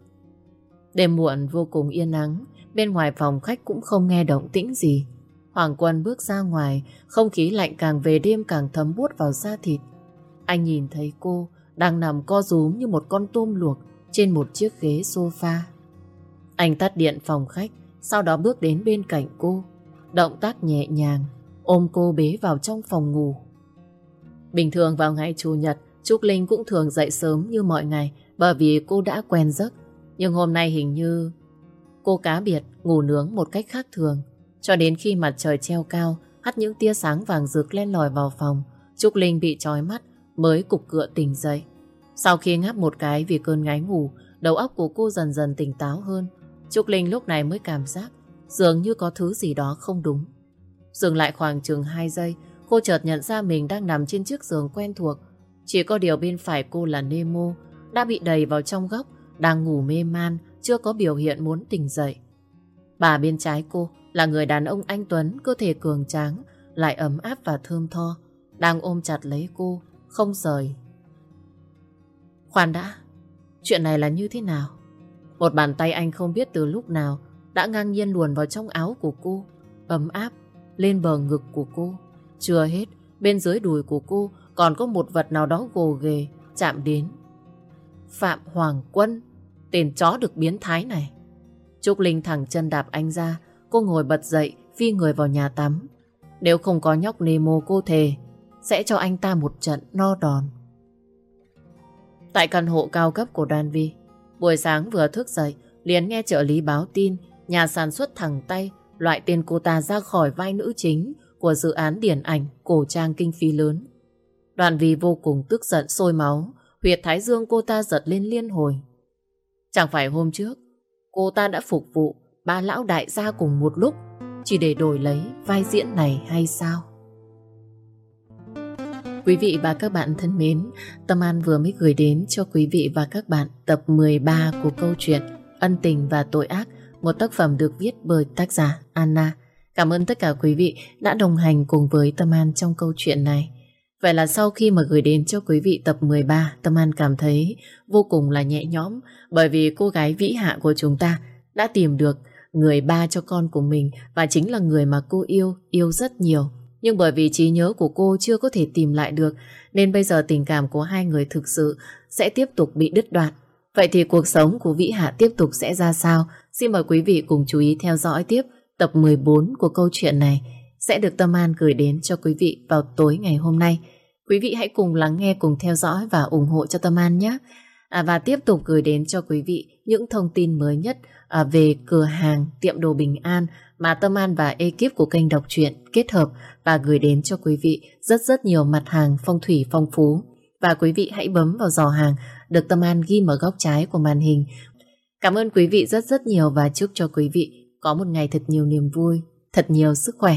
Đêm muộn vô cùng yên ắng, bên ngoài phòng khách cũng không nghe động tĩnh gì. Hoàng Quân bước ra ngoài, không khí lạnh càng về đêm càng thấm buốt vào da thịt. Anh nhìn thấy cô đang nằm co rúm như một con tôm luộc trên một chiếc ghế sofa. Anh tắt điện phòng khách, sau đó bước đến bên cạnh cô. Động tác nhẹ nhàng, ôm cô bế vào trong phòng ngủ. Bình thường vào ngày Chủ nhật, Trúc Linh cũng thường dậy sớm như mọi ngày bởi vì cô đã quen giấc. Nhưng hôm nay hình như cô cá biệt ngủ nướng một cách khác thường. Cho đến khi mặt trời treo cao, hắt những tia sáng vàng rực len lỏi vào phòng, Trúc Linh bị trói mắt mới cục cựa tỉnh dậy. Sau khi ngáp một cái vì cơn ngái ngủ, đầu óc của cô dần dần tỉnh táo hơn. Trúc Linh lúc này mới cảm giác dường như có thứ gì đó không đúng. Dừng lại khoảng chừng 2 giây, cô chợt nhận ra mình đang nằm trên chiếc giường quen thuộc. Chỉ có điều bên phải cô là Nemo, đã bị đầy vào trong góc, đang ngủ mê man, chưa có biểu hiện muốn tỉnh dậy. Bà bên trái cô là người đàn ông anh Tuấn, cơ thể cường tráng, lại ấm áp và thơm tho, đang ôm chặt lấy cô, không rời. Khoan đã, chuyện này là như thế nào? Một bàn tay anh không biết từ lúc nào đã ngang nhiên luồn vào trong áo của cô, ấm áp, lên bờ ngực của cô. Chưa hết, bên dưới đùi của cô còn có một vật nào đó gồ ghề chạm đến. Phạm Hoàng Quân, tên chó được biến thái này. Trúc Linh thẳng chân đạp anh ra, cô ngồi bật dậy, phi người vào nhà tắm. Nếu không có nhóc Nemo cô thề, sẽ cho anh ta một trận no đòn. Tại căn hộ cao cấp của Đan Vi, buổi sáng vừa thức dậy, liền nghe trợ lý báo tin nhà sản xuất thẳng tay loại tên cô ta ra khỏi vai nữ chính của dự án điển ảnh cổ trang kinh phí lớn. Đoàn Vi vô cùng tức giận sôi máu, huyệt thái dương cô ta giật lên liên hồi. Chẳng phải hôm trước, cô ta đã phục vụ ba lão đại gia cùng một lúc chỉ để đổi lấy vai diễn này hay sao? Quý vị và các bạn thân mến, Tâm An vừa mới gửi đến cho quý vị và các bạn tập 13 của câu chuyện Ân tình và tội ác, một tác phẩm được viết bởi tác giả Anna. Cảm ơn tất cả quý vị đã đồng hành cùng với Tâm An trong câu chuyện này. Vậy là sau khi mà gửi đến cho quý vị tập 13, Tâm An cảm thấy vô cùng là nhẹ nhõm bởi vì cô gái vĩ hạ của chúng ta đã tìm được người ba cho con của mình và chính là người mà cô yêu, yêu rất nhiều. Nhưng bởi vì trí nhớ của cô chưa có thể tìm lại được nên bây giờ tình cảm của hai người thực sự sẽ tiếp tục bị đứt đoạn. Vậy thì cuộc sống của Vĩ Hạ tiếp tục sẽ ra sao? Xin mời quý vị cùng chú ý theo dõi tiếp tập 14 của câu chuyện này sẽ được Tâm An gửi đến cho quý vị vào tối ngày hôm nay. Quý vị hãy cùng lắng nghe, cùng theo dõi và ủng hộ cho Tâm An nhé. À, và tiếp tục gửi đến cho quý vị những thông tin mới nhất à, về cửa hàng tiệm đồ Bình An mà Tâm An và ekip của kênh đọc truyện kết hợp và gửi đến cho quý vị rất rất nhiều mặt hàng phong thủy phong phú. Và quý vị hãy bấm vào giò hàng được Tâm An ghi ở góc trái của màn hình. Cảm ơn quý vị rất rất nhiều và chúc cho quý vị có một ngày thật nhiều niềm vui, thật nhiều sức khỏe.